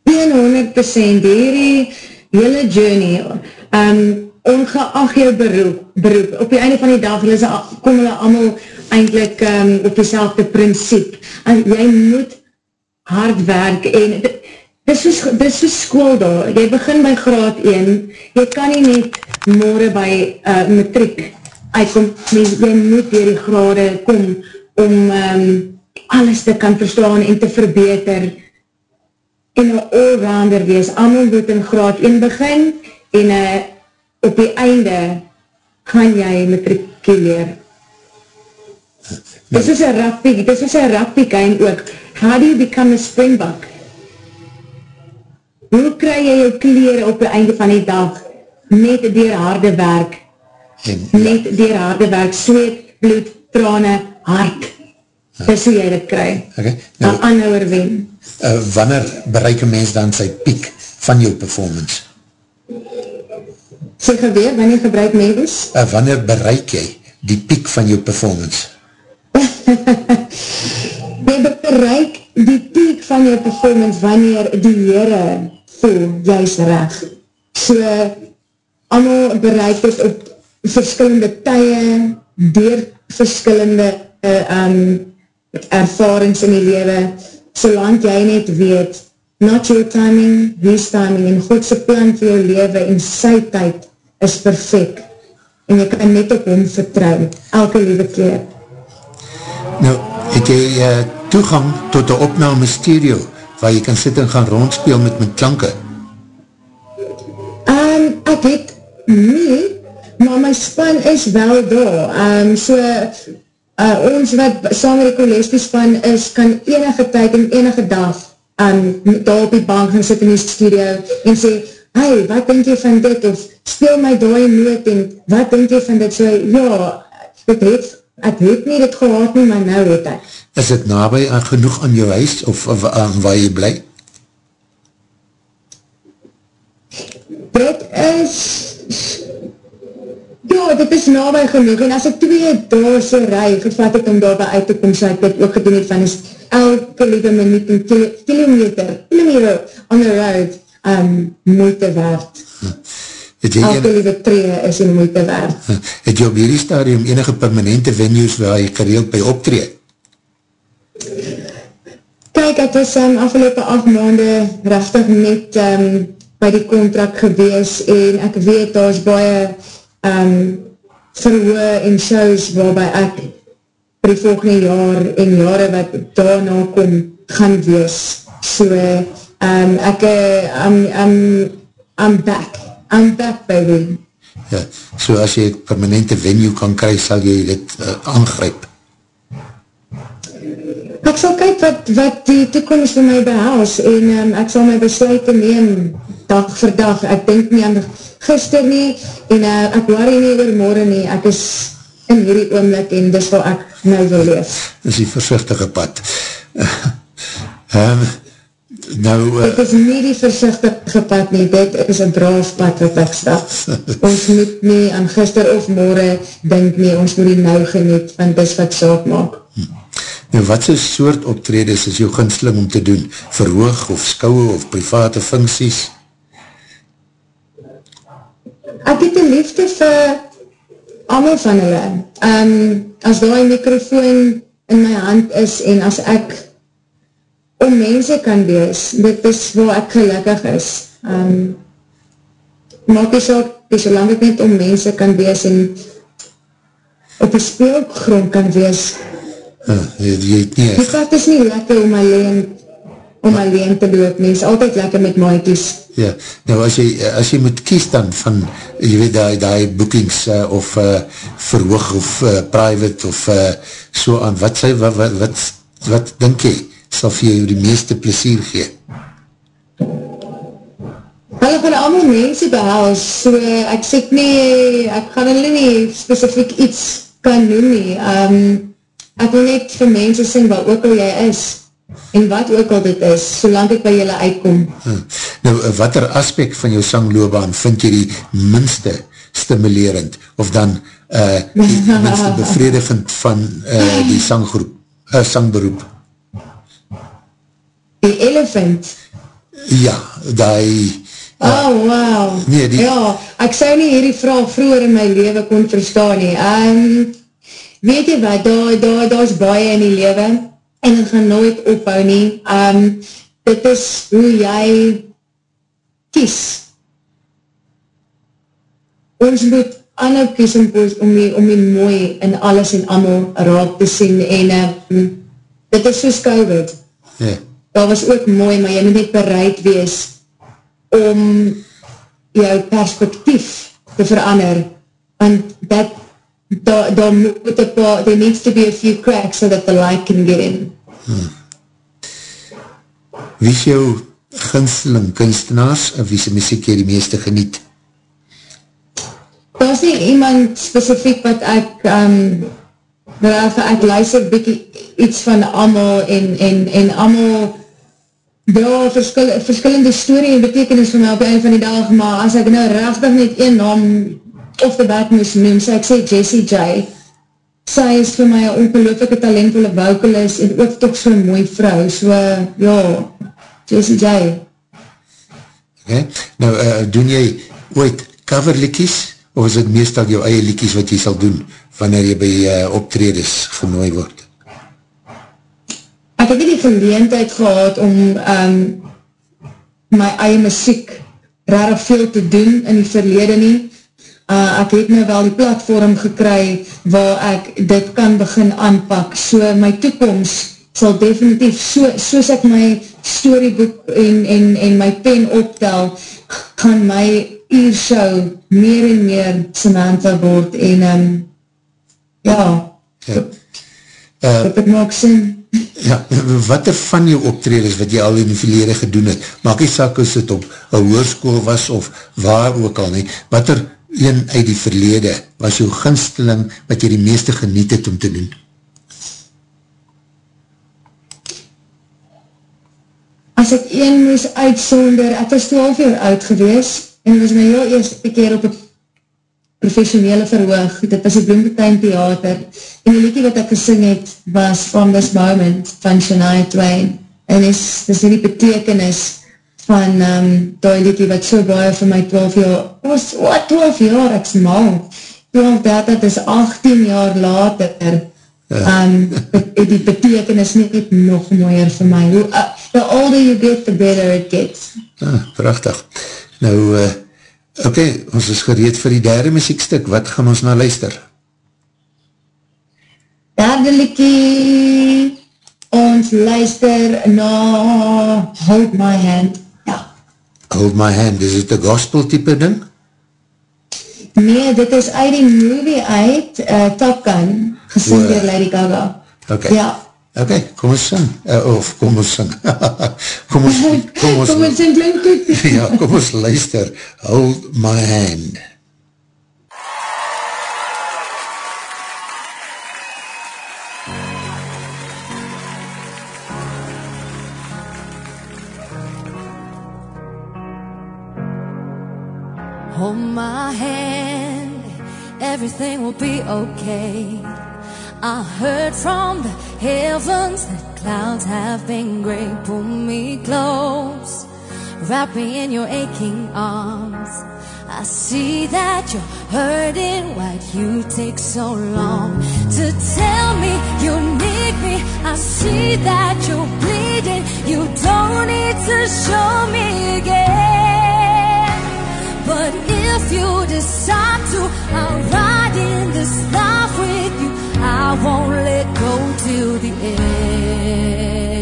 100% hierdie hele journey, um, ongeacht jou beroep, beroep, op die einde van die dag, hulle kom hulle allemaal eindelijk um, op die principe, en jy moet hard werk, en dis is, dis is school daar, jy begin by graad 1, jy kan nie net morgen by uh, matriek uitkom, jy, jy moet dier die grade kom, om um, alles te kan verstaan en te verbeter, en een all-rounder wees, allemaal moet in graad 1 begin, en uh, op die einde gaan jy matrikuleer. Dit is een rugby, dit is een rugby game ook. How do you become a springbok? Hoe kry jy jou kleren op die einde van die dag? Net dier harde werk. En, ja. Net dier harde werk. Zweet, bloed, trane, hart. Ja. Dis hoe jy dit kry. Okay. Nou, Dan anhouwer wen. Uh, wanneer bereik een mens dan sy piek van jou performance? Sê geweer, wanneer gebruik medis? Uh, wanneer bereik jy die piek van jou performance? jy bereik die piek van jou performance wanneer die Heere voel juist recht. So, allemaal bereik het op verskillende tye, door verskillende uh, um, ervarings in die lewe, solang jy net weet, not your timing, his timing, en Godse plan vir jou lewe en sy tyd is perfect en jy kan net op hom vertrouw elke liewe keer. Nou, het jy uh, toegang tot die opname stereo waar jy kan sit en gaan rondspeel met my klanke? Um, ek het nie, maar my span is wel daar. Um, so, uh, ons wat saam met die kolestie span is, kan enige tyd en enige dag um, daar op die bank gaan sit in die studio en sê, hey, wat denk jy van dit, of speel my dooi noot, en wat denk jy van dit, so, ja, dit het, ek het nie dit gehad nie, maar nou het ek. Is het nabij aan genoeg aan jou huis, of, of aan waar jy bly? Dit is, ja, dit is nabij genoeg, en as ek twee daase rij, gevat ek om daarby uit te kom, so ek dit ook gedoen het van, is elke lieve minuut, kilometer, kilometer on the road, um, moeite waard. Het jy Elke lieve tree is in moeite waard. Het jy op hierdie stadium enige permanente venues waar jy gereeld by optree? Kijk, het is um, afgelopen acht maanden rechtig net um, by die contract gewees en ek weet daar is baie um, verhoe en shows waarby ek vir die volgende jaar en jare wat daarna kom gaan wees. So, um, ek, I'm, I'm, I'm back, Back baby. Ja, so as jy permanente venue kan kry, sal jy dit uh, aangryp? Ek sal kyk wat, wat die toekomst vir my behels en um, ek sal my besluit neem dag vir dag. Ek denk nie aan gister nie en uh, ek worry nie oor morgen nie. Ek is in hierdie oomlik en dis wat ek nou wil leef. Dis die versichtige pad. um, Nou, uh, dit is nie die versichtige pad nie, dit is een braaf pad wat ek stap. ons moet nie aan gister of morgen denk nie, ons moet die nou geniet, want dis wat saak maak. Hm. Nou, wat so soort optredes is jou ginsling om te doen? Verhoog of skouwe of private funksies? Ek het een liefde vir allemaal van hulle. Um, as daar een microfoon in my hand is en as ek om mense kan wees, dit is waar ek gelukkig is. Um, maak die saak, die solang ek net om mense kan wees en op die speelgrond kan wees. Uh, jy, jy het nie echt. Die vat is nie lekker om alleen om uh, alleen te loop nie, is altyd lekker met maaikies. Ja, nou as jy, as jy moet kies dan van, jy weet die, die boekings uh, of uh, verhoog of uh, private of uh, so aan, wat sy, wat, wat, wat, wat denk jy? Sal vir jou die meeste plesier gee? Hulle gaan allemaal mense behels, so ek sê nie, ek gaan hulle nie specifiek iets kan noem nie. Um, ek wil net vir mense sê wat ook al jy is, en wat ook al dit is, solang ek by julle uitkom. Hmm. Nou, wat er aspect van jou sangloobaan vind jy die minste stimulerend, of dan uh, die minste bevredigend van uh, die sanggroep, uh, sangberoep? Die elephant. Ja, die Oh, wow. Nee, die- Ja, ek sou nie hierdie vraag vroeger in my leven kon verstaan nie. Um, weet jy wat, daar, daar, daar is baie in die leven en het gaan nooit ophou nie. Um, dit is hoe jy kies. Ons moet anhou kies om, om, die, om die mooi in alles en allemaal raak te sien en um, dit is soos COVID. Ja, Daar was ook mooi, maar jy moet net bereid wees om jou perspektief te verander. Want dat, daar, daar moet een paar, there needs to be a few cracks so that the light can get in. wie is jou ginsteling kunstenaars en wie sy muziek jy die meeste geniet? Daar is nie iemand specifiek wat ek, um, dat ek luister bykie iets van allemaal en, en, en allemaal ja, verskil, verskillende story en betekenis vir my op die einde van die dag, maar as ek nou rechtig net een naam of the bat moest noem, so ek sê Jessie J. Sy is vir my een ongelooflike talentvolle vocalist en ook toch so'n mooi vrou, so ja, Jessie J. Okay? Nou, uh, doen jy ooit coverlikies, of is het meestal jou eie likies wat jy sal doen, wanneer jy by uh, optredes genooi word? Ek het nie die geleentheid gehad om um, my eie muziek rarig veel te doen in die verlede nie. Uh, ek het nou wel die platform gekry waar ek dit kan begin aanpak. So my toekomst sal definitief, so, soos ek my storyboek en, en, en my pen optel, gaan my eershow meer en meer Samantha word en um, ja, Ja. dat ek maak sin. Ja, wat er van jou optredes wat jy al in die verlede gedoen het, maak die sak as het op een hoerskool was of waar ook al nie, wat er een uit die verlede was jou ginsteling wat jy die meeste geniet het om te doen? As ek een moes uitsonder, ek was 12 jaar oud gewees, en het was my heel eerste keer op een professionele verhoog, dit was die Bloembetuin Theater, en die liedje wat ek gesing het, was From This Moment, van Shania Twain, en is, dis die betekenis van um, die liedje wat so baie vir my 12 jaar, was, wat 12 jaar, ek is mal, 12 dat het is 18 jaar later, um, die betekenis net nog mooier vir my, Hoe, uh, the older you get, the better it gets. Ah, prachtig. Nou, uh, oké, okay, ons is gereed vir die derde muziekstuk, wat gaan ons nou luister? Derde liekie, ons luister na Hold My Hand. Ja. Hold My Hand, is het een gospel type ding? Nee, dit is uit die movie uit, uh, Top Gun, gesing door Lady Gaga. Oké. Ja. Oké, kom ons sing. Uh, of kom ons sing. kom ons, kom ons, Kom ons in klink goed. ja, kom ons luister. Hold my hand. Hold my hand, everything will be okay. I heard from the heavens that clouds have been gray. Pull me close, wrap me in your aching arms. I see that you're hurting. Why'd you take so long to tell me you need me? I see that you're bleeding. You don't need to show me again. But if you decide to, I'll ride in this life with you. I won't let go till the end.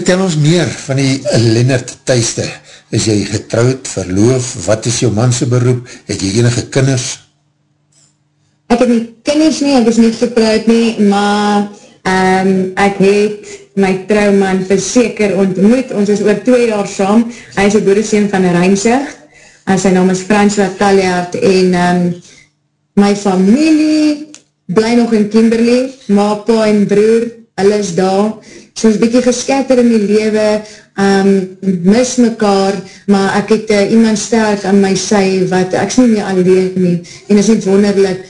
Vertel ons meer van die Lennart Thuiste. Is jy getrouwd, verloof, wat is jou manse beroep, het jy enige kinders? Ek het nie kinders nie, ek is nie getrouwd nie, maar um, ek het my trouwman verseker ontmoet, ons is oor twee jaar saam, hy is een boereseen van Rijnzig, en sy naam is François Taljaard, en um, my familie bly nog in Kimberley, ma, pa en broer, hulle is daar, soos bykie geskatter in die lewe, um, mis mekaar, maar ek het uh, iemand sterk aan my sy, wat ek is nie meer alleen nie, en is nie wonderlik,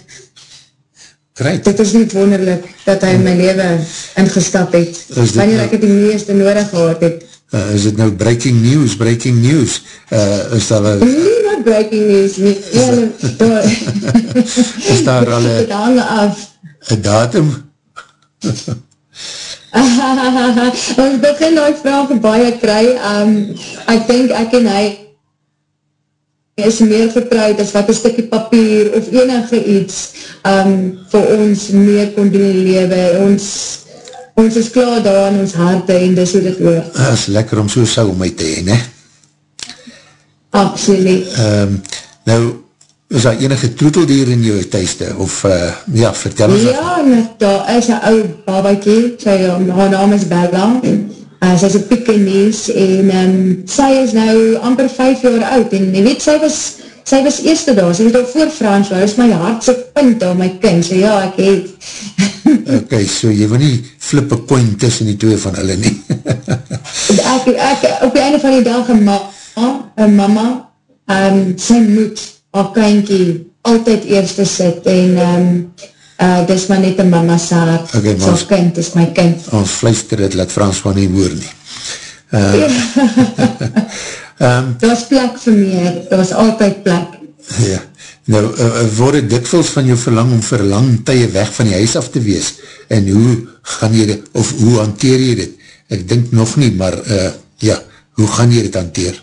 Krijt. dit is nie wonderlik, dat hy in my lewe ingestap het, Is wanneer nou- ek het die meeste nodig gehad het, Uh, is dit nou breaking news, breaking news? Uh, is daar een, nie wat breaking news nie, ja, daar, is daar al het een, hang af, een datum? ons begin nou vraag baie kry, um, ek denk ek en hy is meer vertrouwd as wat een stukkie papier of enige iets um, vir ons meer kon doen in die lewe, ons ons is klaar daar in ons harte en dis hoe dit hoor, Uh, is lekker om so sou my te heen, he? absoluut. Um, nou, is daar enige troeteldier in jou thuiste? Of, uh, ja, vertel ons. Ja, net, daar is een ou babakkie, sy, haar naam is Bella, uh, sy is een Pekinies, en um, sy is nou amper 5 jaar oud, en jy weet, sy was, sy was eerste daar, sy was daar voor Frans, waar is my hartse punt aan my kind, so ja, ek het, Ok, so jy wil nie flip een coin tussen die twee van hulle nie. ek, ek, op die einde van die dag, een ma, een mama, um, sy moet kindkie altyd eerste sit, en um, uh, dis maar net een mama sa hart, Oké, maar so ons- kind is my kind. Ons fluister het, laat Frans van nie hoor nie. Daar is plek vir meer, daar is altyd plek. Ja, nou, uh, word het dikwels van jou verlang om vir lang tye weg van die huis af te wees, en hoe gaan jy dit, of hoe hanteer jy dit? Ek dink nog nie, maar uh, ja, hoe gaan jy dit hanteer?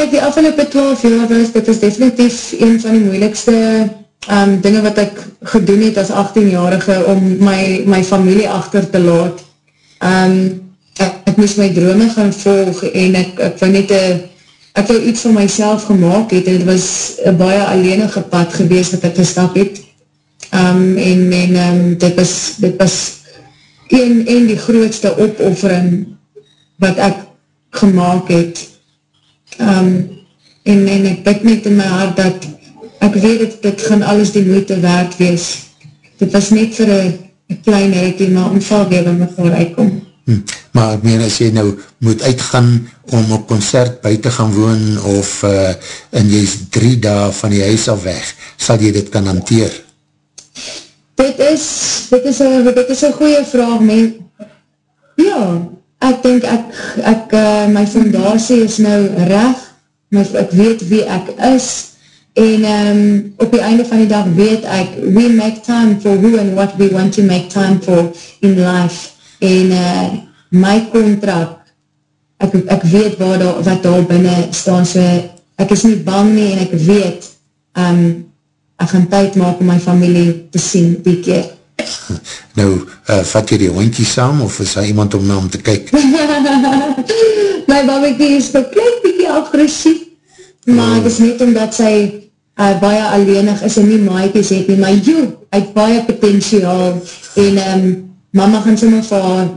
Kijk, die afgelopen 12 jaar was, dit is definitief een van die moeilikste um, dinge wat ek gedoen het as 18-jarige om my, my familie achter te laat. Um, ek, ek moest my drome gaan volg en ek, ek wou net een, ek wou iets van myself gemaakt het en het was een baie alleenige pad gewees wat ek gestap het. Um, en en um, dit was, dit was een, een die grootste opoffering wat ek gemaakt het um, en, en ek bid net in my hart dat ek weet dat dit gaan alles die moeite waard wees. Dit was net vir een klein herkie, maar omval weer wat my vooruitkom. Hm. Maar ek meen, as jy nou moet uitgaan om op concert by te gaan woon, of uh, en jy is drie dae van die huis af weg, sal jy dit kan hanteer? Dit is, dit is een, dit is een goeie vraag, men. Ja, ek denk ek, ek, uh, my fondatie is nou reg, my, ek weet wie ek is, en um, op die einde van die dag weet ek, we make time for who and what we want to make time for in life, en uh, my contract, ek, ek weet waar daar, wat daar binnen staan, so ek is nie bang nie, en ek weet, um, ek gaan tyd maak om my familie te sien die keer. Nou, uh, vat jy die hondkie saam, of is daar iemand om na om te kyk? my babakie is so klein bykie agressief, maar het is net omdat sy uh, baie alleenig is en nie maaikies het nie, maar joe, uit baie potentiaal en um, mama gaan sommer vir haar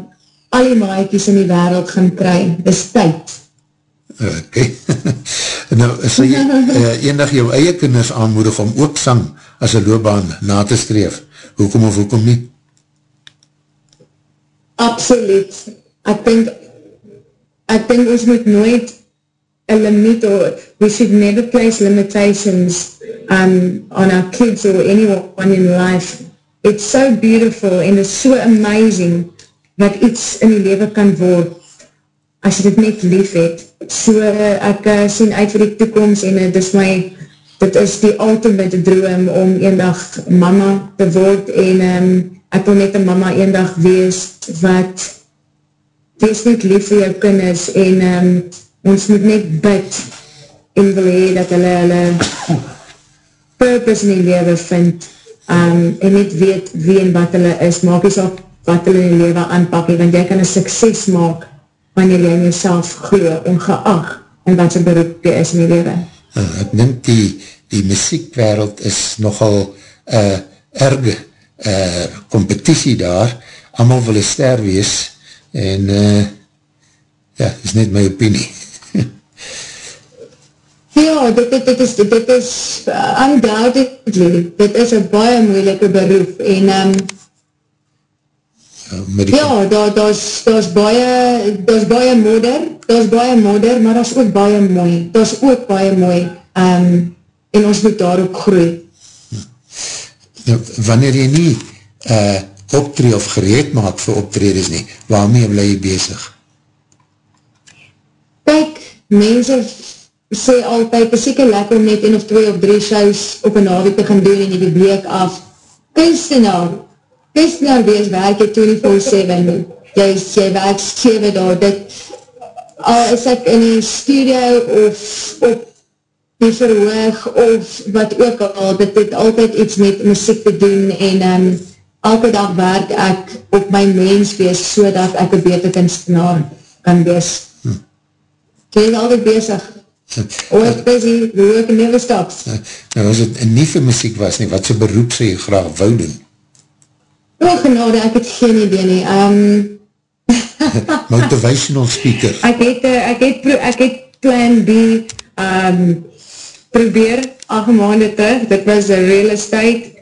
al die maaikies in die wereld gaan kry, dis tyd. Ok. nou, sal jy uh, eendag jou eie kinders aanmoedig om ook sang as een loopbaan na te streef? Hoekom of hoekom nie? Absoluut. Ek denk, ek denk ons moet nooit a limit or we should never place limitations um, on our kids or anyone in life. It's so beautiful and it's so amazing wat iets in die leven kan word as jy dit net lief het. So ek uh, sien uit vir die toekomst en uh, dis my dit is die ultimate droom om eendag mama te word en um, ek wil net een mama eendag wees wat wees net lief vir jou kinders en um, ons moet net bid en wil hee dat hulle hulle purpose in die leven vind um, en net weet wie en wat hulle is, maak jy op wat hulle in die leven aanpak, want jy kan een sukses maak wanneer jy in jyself glo, ongeacht en wat sy beroep jy is in die leven. Uh, ek denk die, die muziekwereld is nogal uh, erge uh, competitie daar, allemaal wil een ster wees en uh, ja, is net my opinie. Ja, dit, dit, dit is, dit is uh, undoubtedly, dit is een baie moeilike beroep en um, ja, ja daar da is, da is baie, da is baie modder, da is baie modder, maar da is ook baie mooi, da is ook baie mooi um, en ons moet daar ook groei. Nou, wanneer jy nie uh, optree of gereed maak vir optredes nie, waarmee bly jy bezig? Kijk, mense sê altyd, is seker lekker om net 1 of 2 of 3 shows op een avond te gaan doen en die week af. Kunstenaar, kunstenaar wees werk jy 24-7, jy, jy werk 7 daar, dit, al is ek in die studio of op die verhoog of wat ook al, dit het altyd iets met muziek te doen en um, elke dag werk ek op my mens wees so dat ek een beter kunstenaar kan wees. Hm. Jy is altyd bezig. Ooit busy, work never stops. Nou, as het nie vir muziek was nie, wat sy beroep sy graag wou doen? Oh, genade, ek het geen idee nie. Um, Motivational speaker. Ek het, uh, ek het, ek het plan B um, probeer, ach maanden terug, dit was a real estate,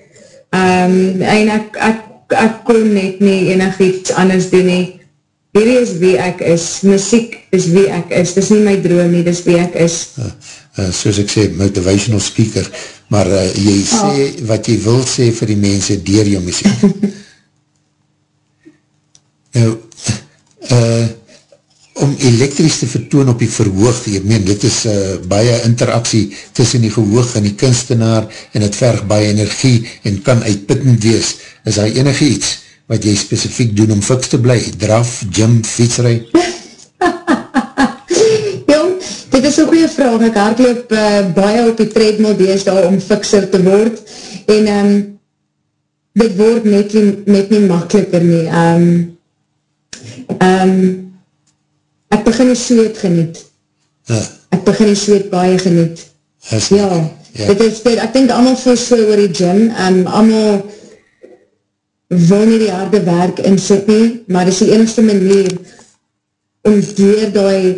um, en ek, ek, ek kon net nie enig iets anders doen nie hierdie is wie ek is, muziek is wie ek is, dis nie my droom nie, dis wie ek is. Uh, uh, soos ek sê, motivational speaker, maar uh, jy oh. sê wat jy wil sê vir die mense dier jou muziek. nou, uh, om elektrisch te vertoon op die verhoog, ek meen, dit is uh, baie interaksie tussen die gehoog en die kunstenaar en het verg baie energie en kan uitputtend wees. Is daar enige iets wat jy specifiek doen om fiks te bly? Draf, gym, fietsrij? Jong, dit is een goeie vraag. Ek hardloop uh, baie op die treadmill dees daar om fikser te word. En um, dit word net nie, net nie makkeliker nie. Um, um, ek begin die zweet geniet. Uh. Ek begin die zweet baie geniet. Is, ja, ja, dit is, dit, ek denk allemaal vir so oor die gym. Um, allemaal wil nie die harde werk insit nie, maar dit is die enigste manier om door die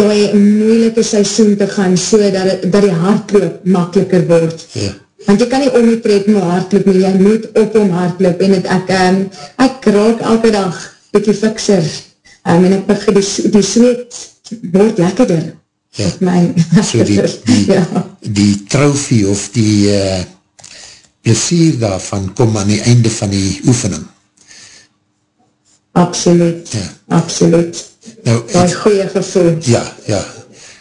die moeilike seisoen te gaan so dat, dat die hardloop makkeliker word. Ja. Want jy kan nie om die tred met hardloop nie, jy moet op om hardloop en het, ek, um, ek raak elke dag bykie fikser um, en ek begin die, die zweet word lekkerder. Ja. My, so die, die, ja. die trofee of die uh, plezier daarvan kom aan die einde van die oefening. Absoluut, ja. absoluut. Nou, dat is goeie gevoel. Ja, ja.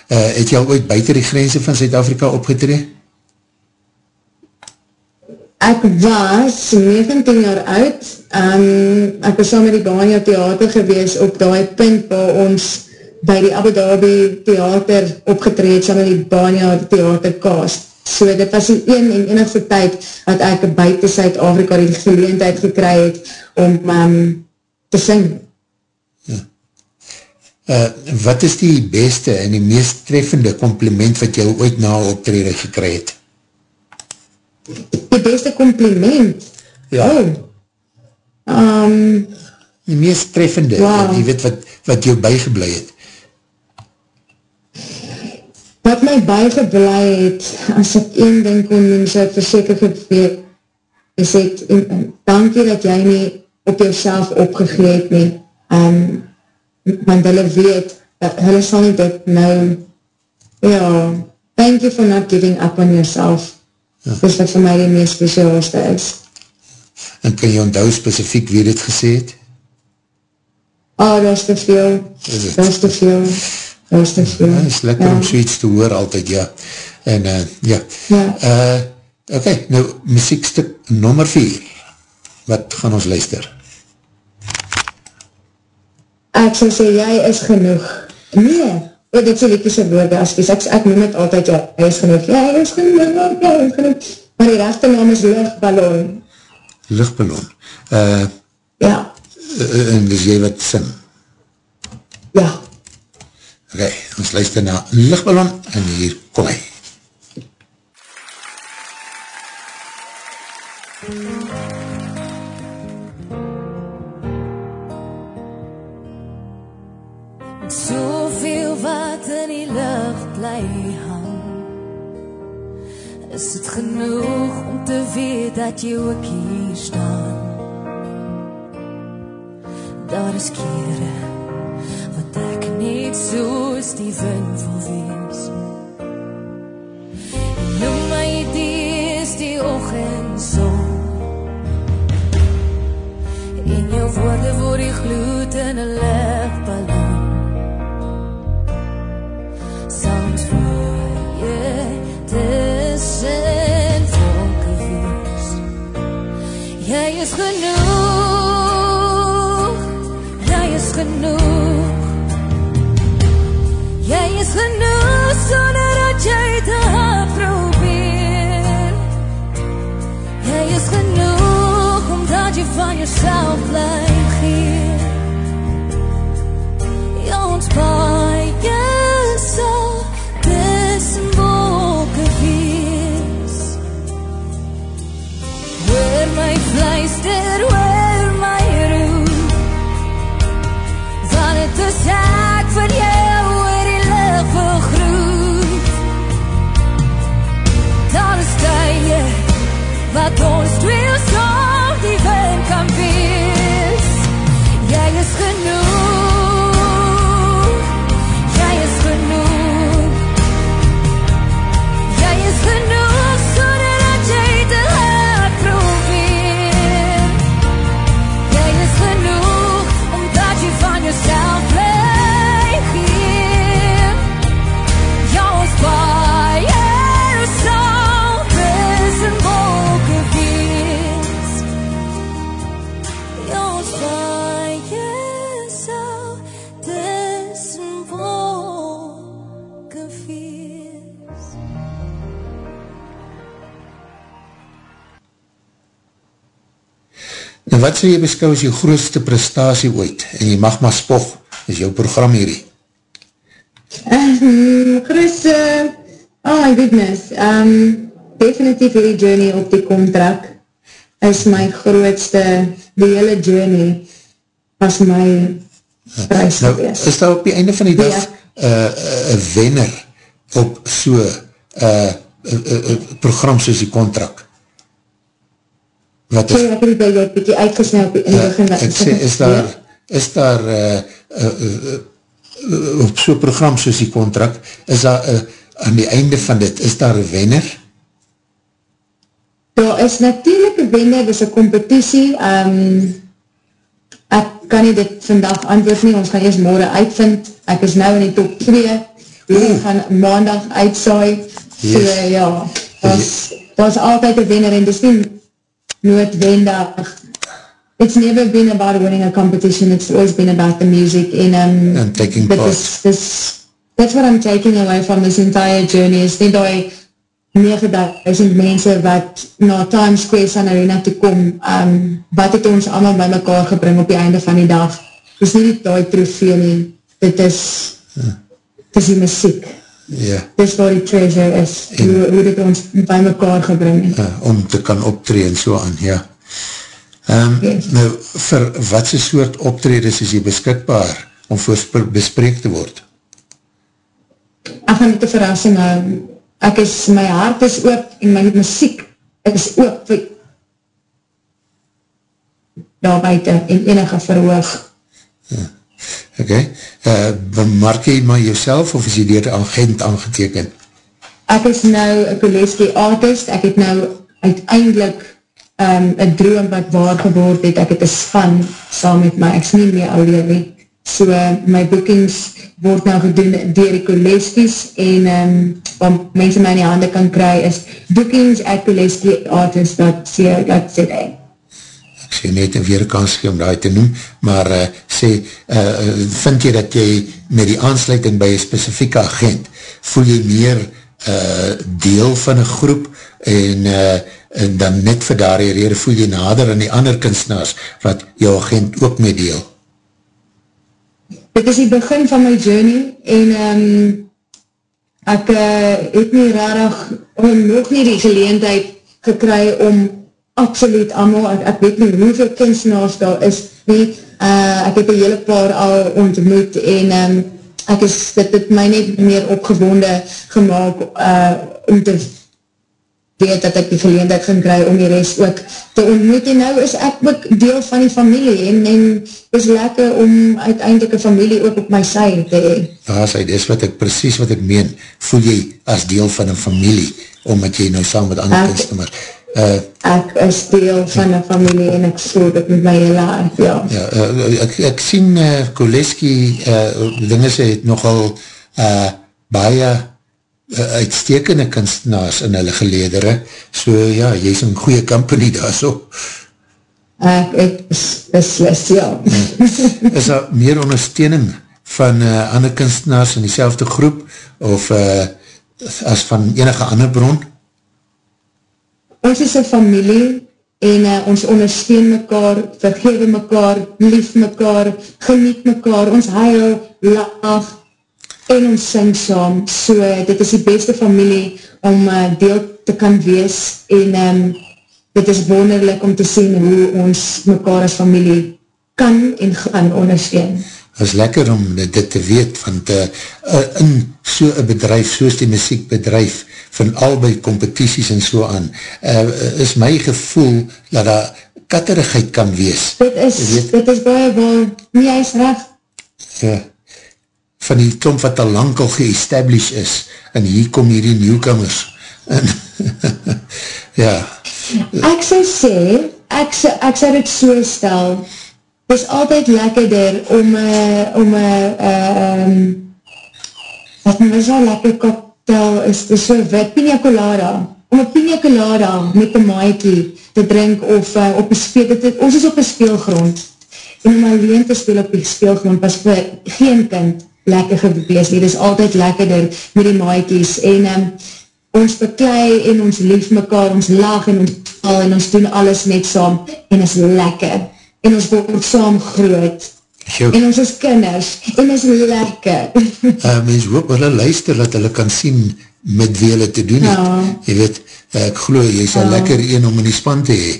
Uh, het jy al ooit buiten die grense van Zuid-Afrika opgetree? Ek was 19 jaar oud. Um, ek was saam met die Banja Theater gewees op die punt waar ons by die Abu Dhabi Theater opgetree het saam met die Banja Theater cast. So dit was die een en enigste tyd wat ek buiten Suid-Afrika die geleendheid gekry het om um, te sing. Ja. Uh, wat is die beste en die meest treffende compliment wat jy ooit na optreden gekry het? Die beste compliment? Ja. Oh. Um, die meest treffende, wow. jy weet wat, wat jou bijgeblij het wat my bijgeblij het, as ek een ding kon doen, so ek verseker geweet, is het, dankie dat jy nie op jouself opgegleed nie, um, want hulle weet, dat hulle sal nie dit nou, ja, thank you for not giving up on yourself, ja. dis wat vir my die meest speciaalste is. En kan jy onthou specifiek wie dit gesê het? Ah, oh, dat is te veel, dat is te veel, Ja, is lekker ja. om soeits te hoor altyd, ja. En uh, ja, Ja. Uh, ok, nou muziekstuk nummer 4, wat gaan ons luister? Ek sal sê, jy is genoeg. Nee, oh, dit sê liedjes en woorde, as ek, ek noem het altyd, ja, jy is genoeg, jy is genoeg, jy is genoeg. Maar die rechte naam is luchtballon. Luchtballon. Uh, Ja, uh, en dis jy wat sing. ja. Ok, ons luister na Luchtballon en hier kom hy. Is het genoeg om te weet dat jy ook hier staan? Daar is kere wat ek soos die wind wil wees. Noem my die is die ochtendzon En jou woorde word die gloed in een lichtballon jy En wat sal jy beskou as jou grootste prestatie ooit? En jy mag maar spog, is jou program hierdie. Um, Chris, uh, oh my goodness, um, definitief hierdie journey op die contract is my grootste, die hele journey was my prijs Nou, gewees. is daar op die einde van die dag Ja. uh, een wenner op so uh, uh, uh, uh, program soos die contract? Wat is, Sorry, ek het by jou bykie uitgesnel op die uh, inliggen. ek sê, is daar, is daar uh, uh, uh, uh, op so'n program soos die contract, is daar uh, aan die einde van dit, is daar een wenner? Daar is natuurlijk een wenner, dis een competitie. Um, ek kan nie dit vandag antwoord nie, ons gaan eerst morgen uitvind. Ek is nou in die top 2, die gaan maandag uitsaai. So Yes. ja, daar is altyd een wenner en dis nie noodwendig. It's never been about winning a competition, it's always been about the music and, um, And taking part. Is, dis, that's what I'm taking away from this entire journey, is nie die 9000 mense wat na Times Square Sun Arena toe kom, um, wat het ons allemaal by mekaar gebring op die einde van die dag. Dit is nie die die trofee nie, dit is, dit is die muziek, Ja, dit is waar die treasure is, hoe, hoe dit ons by mekaar gebring het. uh, om te kan optree en so aan, ja. Um, Yes. Nou, vir wat se soort optredes is jy beskikbaar om voor bespreek te word? Ek gaan met die verrassing hou. Ek is, my hart is oop en my muziek is oop vir daar buiten en enige verhoog. Ok, uh, bemark jy maar jouself of is jy dier die agent aangeteken? Ek is nou een Koleski artist, ek het nou uiteindelik um, een droom wat waar geword het, ek het een span saam met my, ek is nie meer ouder nie, So my boekings word nou gedoen dier die Koleskies en um, wat mense my in die hande kan kry is bookings at koleskiartist.co.za Ek sê net een weer kans om daar te noem, maar uh, sê, uh, vind jy dat jy met die aansluiting by een specifieke agent, voel jy meer uh, deel van een groep en, uh, en dan net vir daar die rede voel jy nader aan die ander kunstenaars wat jou agent ook mee deel? dit is die begin van my journey en um, ek uh, het nie rarig nog nie die geleendheid gekry om absoluut allemaal, ek, ek weet nie hoeveel kunstenaars daar is nie, uh, ek het een hele paar al ontmoet en um, ek is, dit het my net meer opgewonde gemaakt uh, om te weet dat ek die geleendheid gaan kry om die rest ook te ontmoet en nou is ek ook deel van die familie en, en is lekker om uiteindelik een familie ook op my sy te hee. Ja, sy, dis wat ek, precies wat ek meen, voel jy as deel van een familie, omdat jy nou saam met ander kunstenaar. Uh, ek is deel van een familie en ek voel dit met my hele hart, ja. ja uh, ek, ek sien uh, Koleski, uh, dinge sy het nogal uh, baie uh, uitstekende kunstenaars in hulle geledere, so ja, jy is een goeie company daar so. Ek, ek is beslis, ja. ja. Is daar meer ondersteuning van uh, ander kunstenaars in die groep, of uh, as van enige ander bron? Ons is een familie, en uh, ons ondersteun mekaar, vergewe mekaar, lief mekaar, geniet mekaar, ons huil, laag, en ons sing saam, so dit is die beste familie om uh, deel te kan wees en um, dit is wonderlik om te sien hoe ons mekaar as familie kan en gaan ondersteun. Is lekker om dit te weet, want uh, in so'n bedrijf, soos die muziekbedrijf, van albei competities en so aan, uh, is my gevoel dat daar katterigheid kan wees. Dit is, dit is baie waar, nie, hy is recht. Ja van die klomp wat al lang al ge-establish is, en hier kom hier die nieuwkomers. ja. Ek sal sê, ek sal, ek sal het so stel, is altyd lekkerder om, uh, om, uh, um, wat my so lekker cocktail is, is so wit, pina colada, om een pina colada met een maaikie te drink, of uh, op een speel, dit, ons is op een speelgrond, en om alleen te speel op die speelgrond, was vir geen kind, lekker gewees nie, dit is altyd lekkerder met die maaikies, en um, ons beklei en ons lief mekaar, ons lag en ons val en ons doen alles net saam, en is lekker, en ons word saam groot, Jo. en ons is kinders, en is lekker. uh, mens hoop hulle luister, dat hulle kan sien met wie hulle te doen het. Ja. Je weet, ek glo, jy is ja. lekker een om in die span te hee.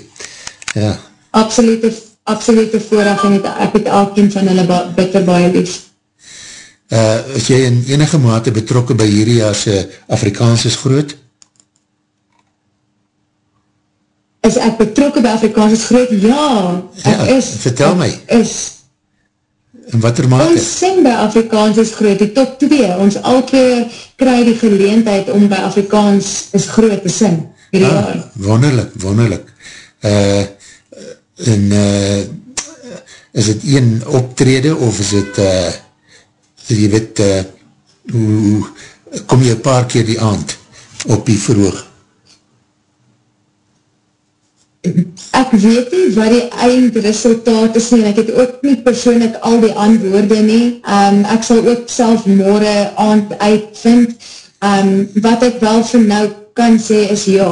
Ja. Absolute, absolute vooraf, en het, ek het elkeen van hulle bitter baie lief uh, is jy in enige mate betrokken by hierdie as uh, Afrikaans is groot? Is ek betrokken by Afrikaans is groot? Ja, ek ja, is. Vertel my. is. In wat er mate? Ons sing by Afrikaans is groot, die top 2. Ons alke kry die geleentheid om by Afrikaans is groot te sing. Ah, wonderlik, wonderlik. Uh, en uh, is het een optrede of is het... Uh, jy weet, uh, hoe, kom jy een paar keer die aand op die verhoog? Ek weet nie wat die eindresultaat is nie, en ek het ook nie persoonlijk al die antwoorde nie. Um, ek sal ook self morgen aand uitvind. Um, wat ek wel vir nou kan sê is ja,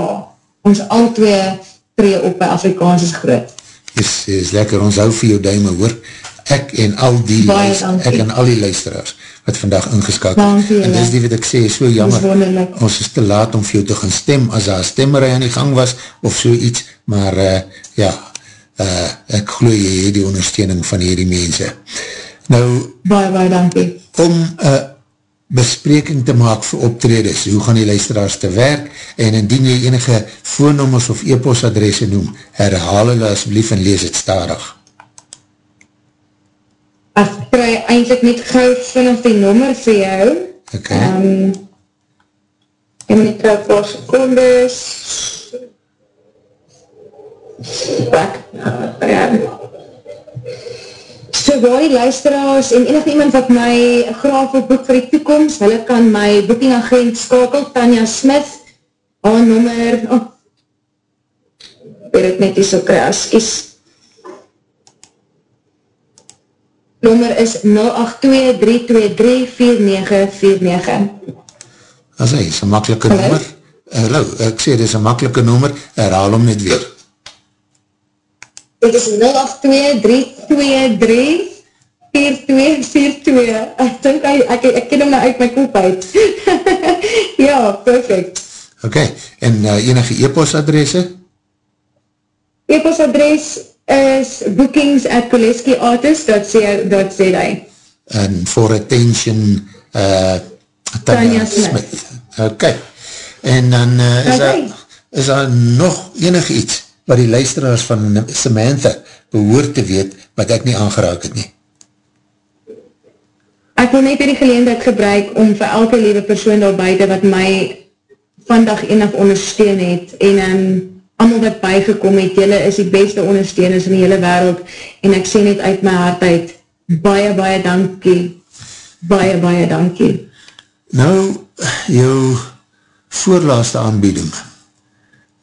ons al twee tree op by Afrikaans is groot. Is, is lekker, ons hou vir jou duime hoor. Ek en al die luister, ek en al die luisteraars wat vandag ingeskakeld en dis die wat ek sê, so jammer. Ons is te laat om vir jou te gaan stem as daar stemmerij aan die gang was of so iets, maar uh, ja uh, ek glo jy die ondersteuning van hierdie mense nou baie baie dankie om uh, bespreking te maak vir optredes, hoe gaan die luisteraars te werk en indien jy enige voornommers of e-postadresse noem, herhaal hulle asblief en lees het starig ek kry eindelijk net gauw vanaf die nommer vir jou. Ok. Um, en ek kry paar secondes. Ek, ja. So waar die luisteraars en enig iemand wat my graag wil boek vir die toekomst, hulle kan my booking agent skakel, Tanja Smith, aan nummer, oh, weet het net nie so kry, as is, nummer is 082-323-4949. As hy, is een makkelike nummer. Hallo, ek sê, dit is een makkelike nummer, herhaal hom net weer. Dit is 082-323-4242. Ek dink, ek, ek ken hom nou uit my kop uit. ja, perfect. Ok, en uh, enige e-postadresse? E-postadres is bookings at koleskiartist.co.za En for attention, uh, Tanya Tanya Smith. Smith. Ok, en dan uh, is, Ok. daar, is daar nog enig iets wat die luisteraars van Samantha behoort te weet, wat ek nie aangeraak het nie. Ek wil net die geleendheid gebruik om vir elke liewe persoon daar buiten wat my vandag enig ondersteun het en um, allemaal wat bygekom het, jylle is die beste ondersteuners in die hele wereld en ek sê net uit my hart uit, baie, baie dankie, baie, baie dankie. Nou, jou voorlaaste aanbieding,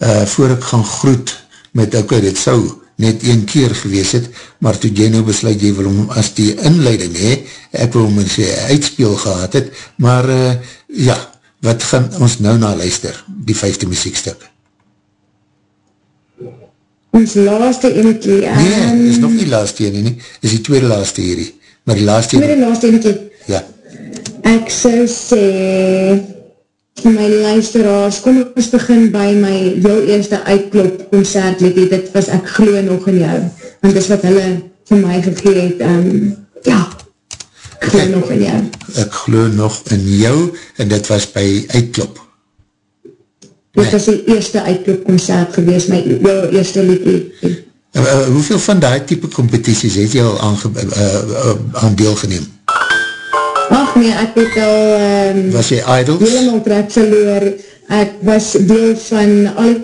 uh, voor ek gaan groet met, ok, dit sou net een keer gewees het, maar toe jy nou besluit, jy wil hom as die inleiding hee, ek wil hom as jy uitspeel gehad het, maar uh, ja, wat gaan ons nou na luister, die vijfde muziekstuk? Ons laaste eentjie, Nee, um, is nog nie laaste ene nie, is die tweede laaste hierdie, maar die laaste tweede ene, laaste eentjie, ja, ek sou sê, my luisteraars, kom ons begin by my jou eerste uitklop concertliedie, dit was ek glo nog in jou, want dis wat hulle vir my gegee het, um, ja, ek glo nog in jou. ek glo nog in jou, en dit was by Uitklop. Dit Nee. was die eerste uitklopconcert gewees, my jou eerste liedje. Uh, hoeveel van die type competities het jy al aange, uh, uh, aan deel geneem? Ach nee, ek het al um, Was jy idols? helemaal trek verloor. Ek was deel van al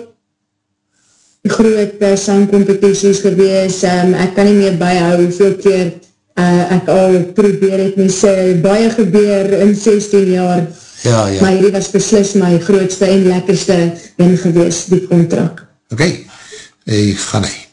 groot uh, sangcompetities gewees. Um, ek kan nie meer bijhou hoeveel keer uh, ek al probeer het nie sê, baie gebeur in 16 jaar. Ja, ja. Maar hierdie was beslis my grootste en lekkerste win gewees, die contract. Oké, okay. hey, gaan hy.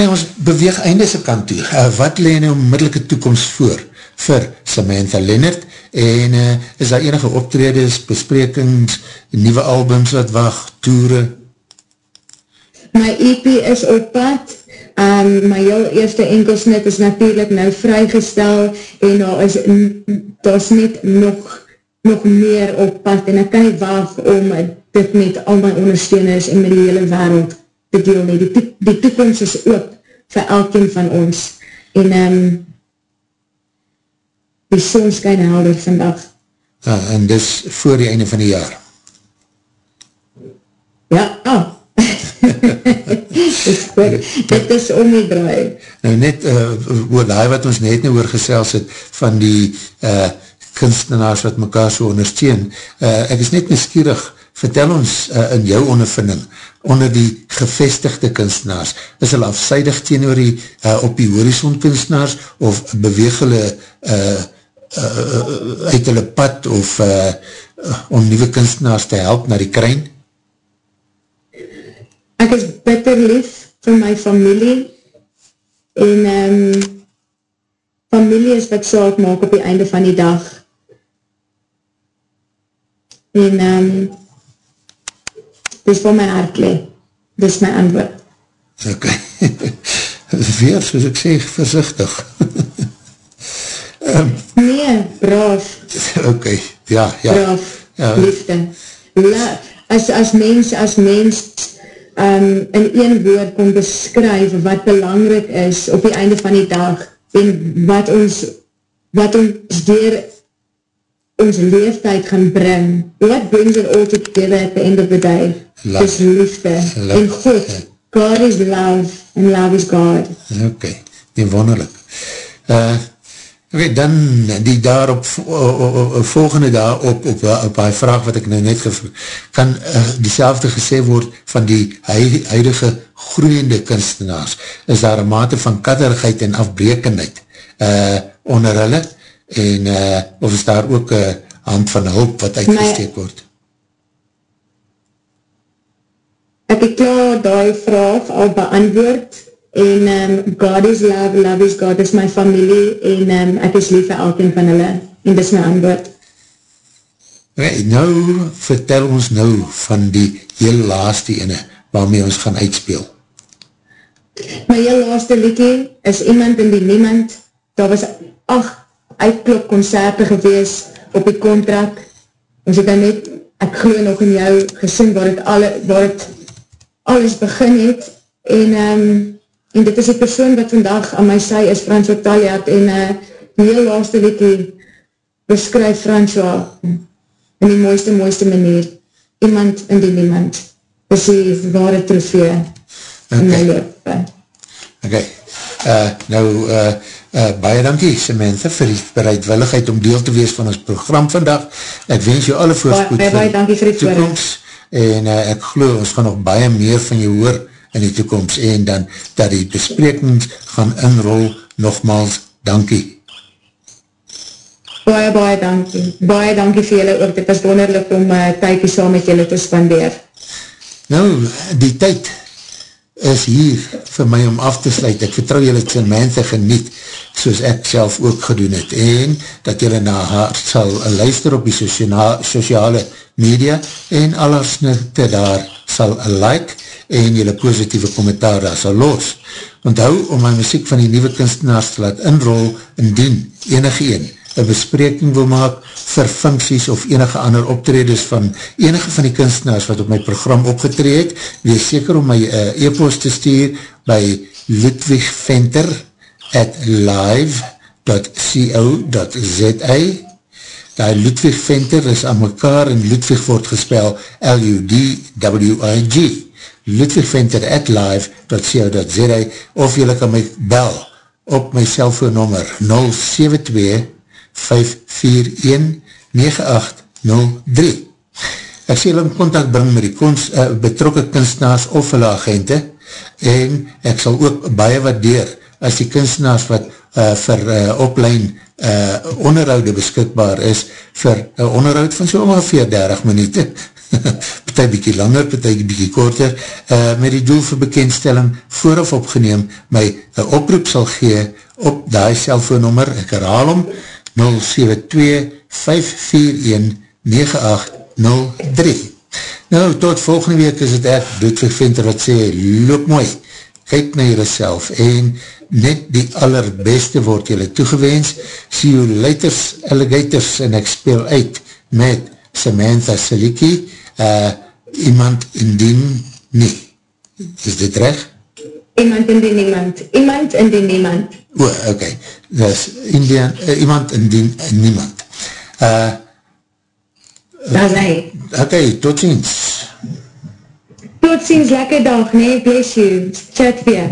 Okay, ons beweeg einde se kant toe. Uh, wat leen nou onmiddellike toekomst voor vir Samantha Leonard en uh, is daar enige optredes, besprekings, nieuwe albums wat wacht, toere? My EP is op pad, um, my heel eerste enkelsnit is natuurlijk nou vrygestel en daar is, daar is net nog, nog meer op pad en ek kan nie waag om dit met al my ondersteuners en met die hele wereld te deel nie. Die, die toekomst is ook vir elkeen van ons. En um, die zon skyn helder vandag. Ja, en dis voor die einde van die jaar? Ja, ah. dit is om die draai. Nou net, uh, oor die wat ons net nou oorgesels het, van die uh, kunstenaars wat mekaar so ondersteun, uh, ek is net nieuwsgierig, vertel ons uh, in jou ondervinding, onder die gevestigde kunstenaars, is hulle afseidig teenoor die uh, op die horizon kunstenaars, of beweeg hulle uh, uh, uit hulle pad, of uh, om nieuwe kunstenaars te help na die kruin? Ek is bitter lief vir my familie, en um, familie is wat saak maak op die einde van die dag. En um, dis waar my hart le. Dis my antwoord. Ok. Weer, soos ek sê, voorzichtig. um, nee, braaf. Ok, ja, ja. Braaf, ja. liefde. La, as, as mens, as mens um, in een woord kon beskryf wat belangrijk is op die einde van die dag en wat ons wat ons dier ons leeftijd gaan bring. What brings it all together at the end of the day? love. is liefde. Love. En God, God is love and love is God. Ok, die wonderlik. Uh, ok, dan die daar op volgende daar op, op, op die vraag wat ek nou net gevraag, kan uh, diezelfde gesê word van die huidige groeiende kunstenaars, is daar een mate van katterigheid en afbrekendheid uh, onder hulle, en uh, of is daar ook een hand van hulp wat uitgesteek word? ek het klaar die vraag al beantwoord en um, God is love, love is God is my familie en um, ek is lief vir elkeen van hulle en dis my antwoord. Okay, nou vertel ons nou van die heel laaste ene waarmee ons gaan uitspeel. My heel laaste liedje is Iemand in die Niemand. Daar was acht uitklop concerte gewees op die contract. Ons het dan net, ek geloof nog in jou gesin waar het, alle, waar het alles begin het. En, um, en dit is die persoon wat vandag aan my sy is François Taliat en uh, die heel laatste weekie beskryf François in die mooiste mooiste manier. Iemand in die niemand. Is die ware trofee okay. in my leven Ok, uh, nou uh, uh, baie dankie Samantha vir die bereidwilligheid om deel te wees van ons program vandag. Ek wens jou alle voorspoed baie, baie dankie vir die toekomst en uh, ek geloof ons gaan nog baie meer van jou hoor in die toekomst en dan dat die besprekings gaan inrol. Nogmaals, dankie. Baie, baie dankie. Baie dankie vir julle ook, dit was wonderlik om uh, tydje saam met julle te spandeer. Nou, die tyd is hier vir my om af te sluit, ek vertrouw julle ten mense geniet, soos ek self ook gedoen het, en dat julle na haar sal luister op die sociale media en allersnitte daar sal like en jylle positieve kommentaar daar sal los. Onthou om my muziek van die nieuwe kunstenaars te laat inrol indien enige een een bespreking wil maak vir funksies of enige ander optreders van enige van die kunstenaars wat op my program opgetree het, wees seker om my eh, uh, e-post te stuur by ludwigventer at live.co.za Die Ludwig Venter is aan mekaar en Ludwig word gespel L-U-D-W-I-G Ludwig Venter at live.co.za of jylle kan my bel 0800 op my selfoonnummer 072 541-9803. Ek sê hulle in contact bring met die kunst, uh, betrokke kunstenaars of hulle agente en ek sal ook baie waardeer as die kunstenaars wat uh, vir eh, uh, oplein uh, onderhoude beskikbaar is vir uh, onderhoud van so ongeveer 30 minuut, partij bykie langer, partij bykie korter, uh, met die doel vir bekendstelling vooraf opgeneem, my uh, oproep sal gee op die cellfoonnummer, ek herhaal om, 0545 072-541-9803. Nou, tot volgende week is het ek, Ludwig Venter, wat sê, loop mooi, kyk na jylle self, en net die allerbeste word jylle toegewens, see you laters, alligators, en ek speel uit met Samantha Saliki, uh, iemand indien nie. Is dit recht? Iemand indien niemand. Iemand indien niemand. O, oh, oké. Okay. Dus Indian, uh, eh, iemand indien eh, niemand. Uh, Dat is hy. Oké, okay, tot ziens. Tot ziens, lekker dag, nee, bless you. Chat weer.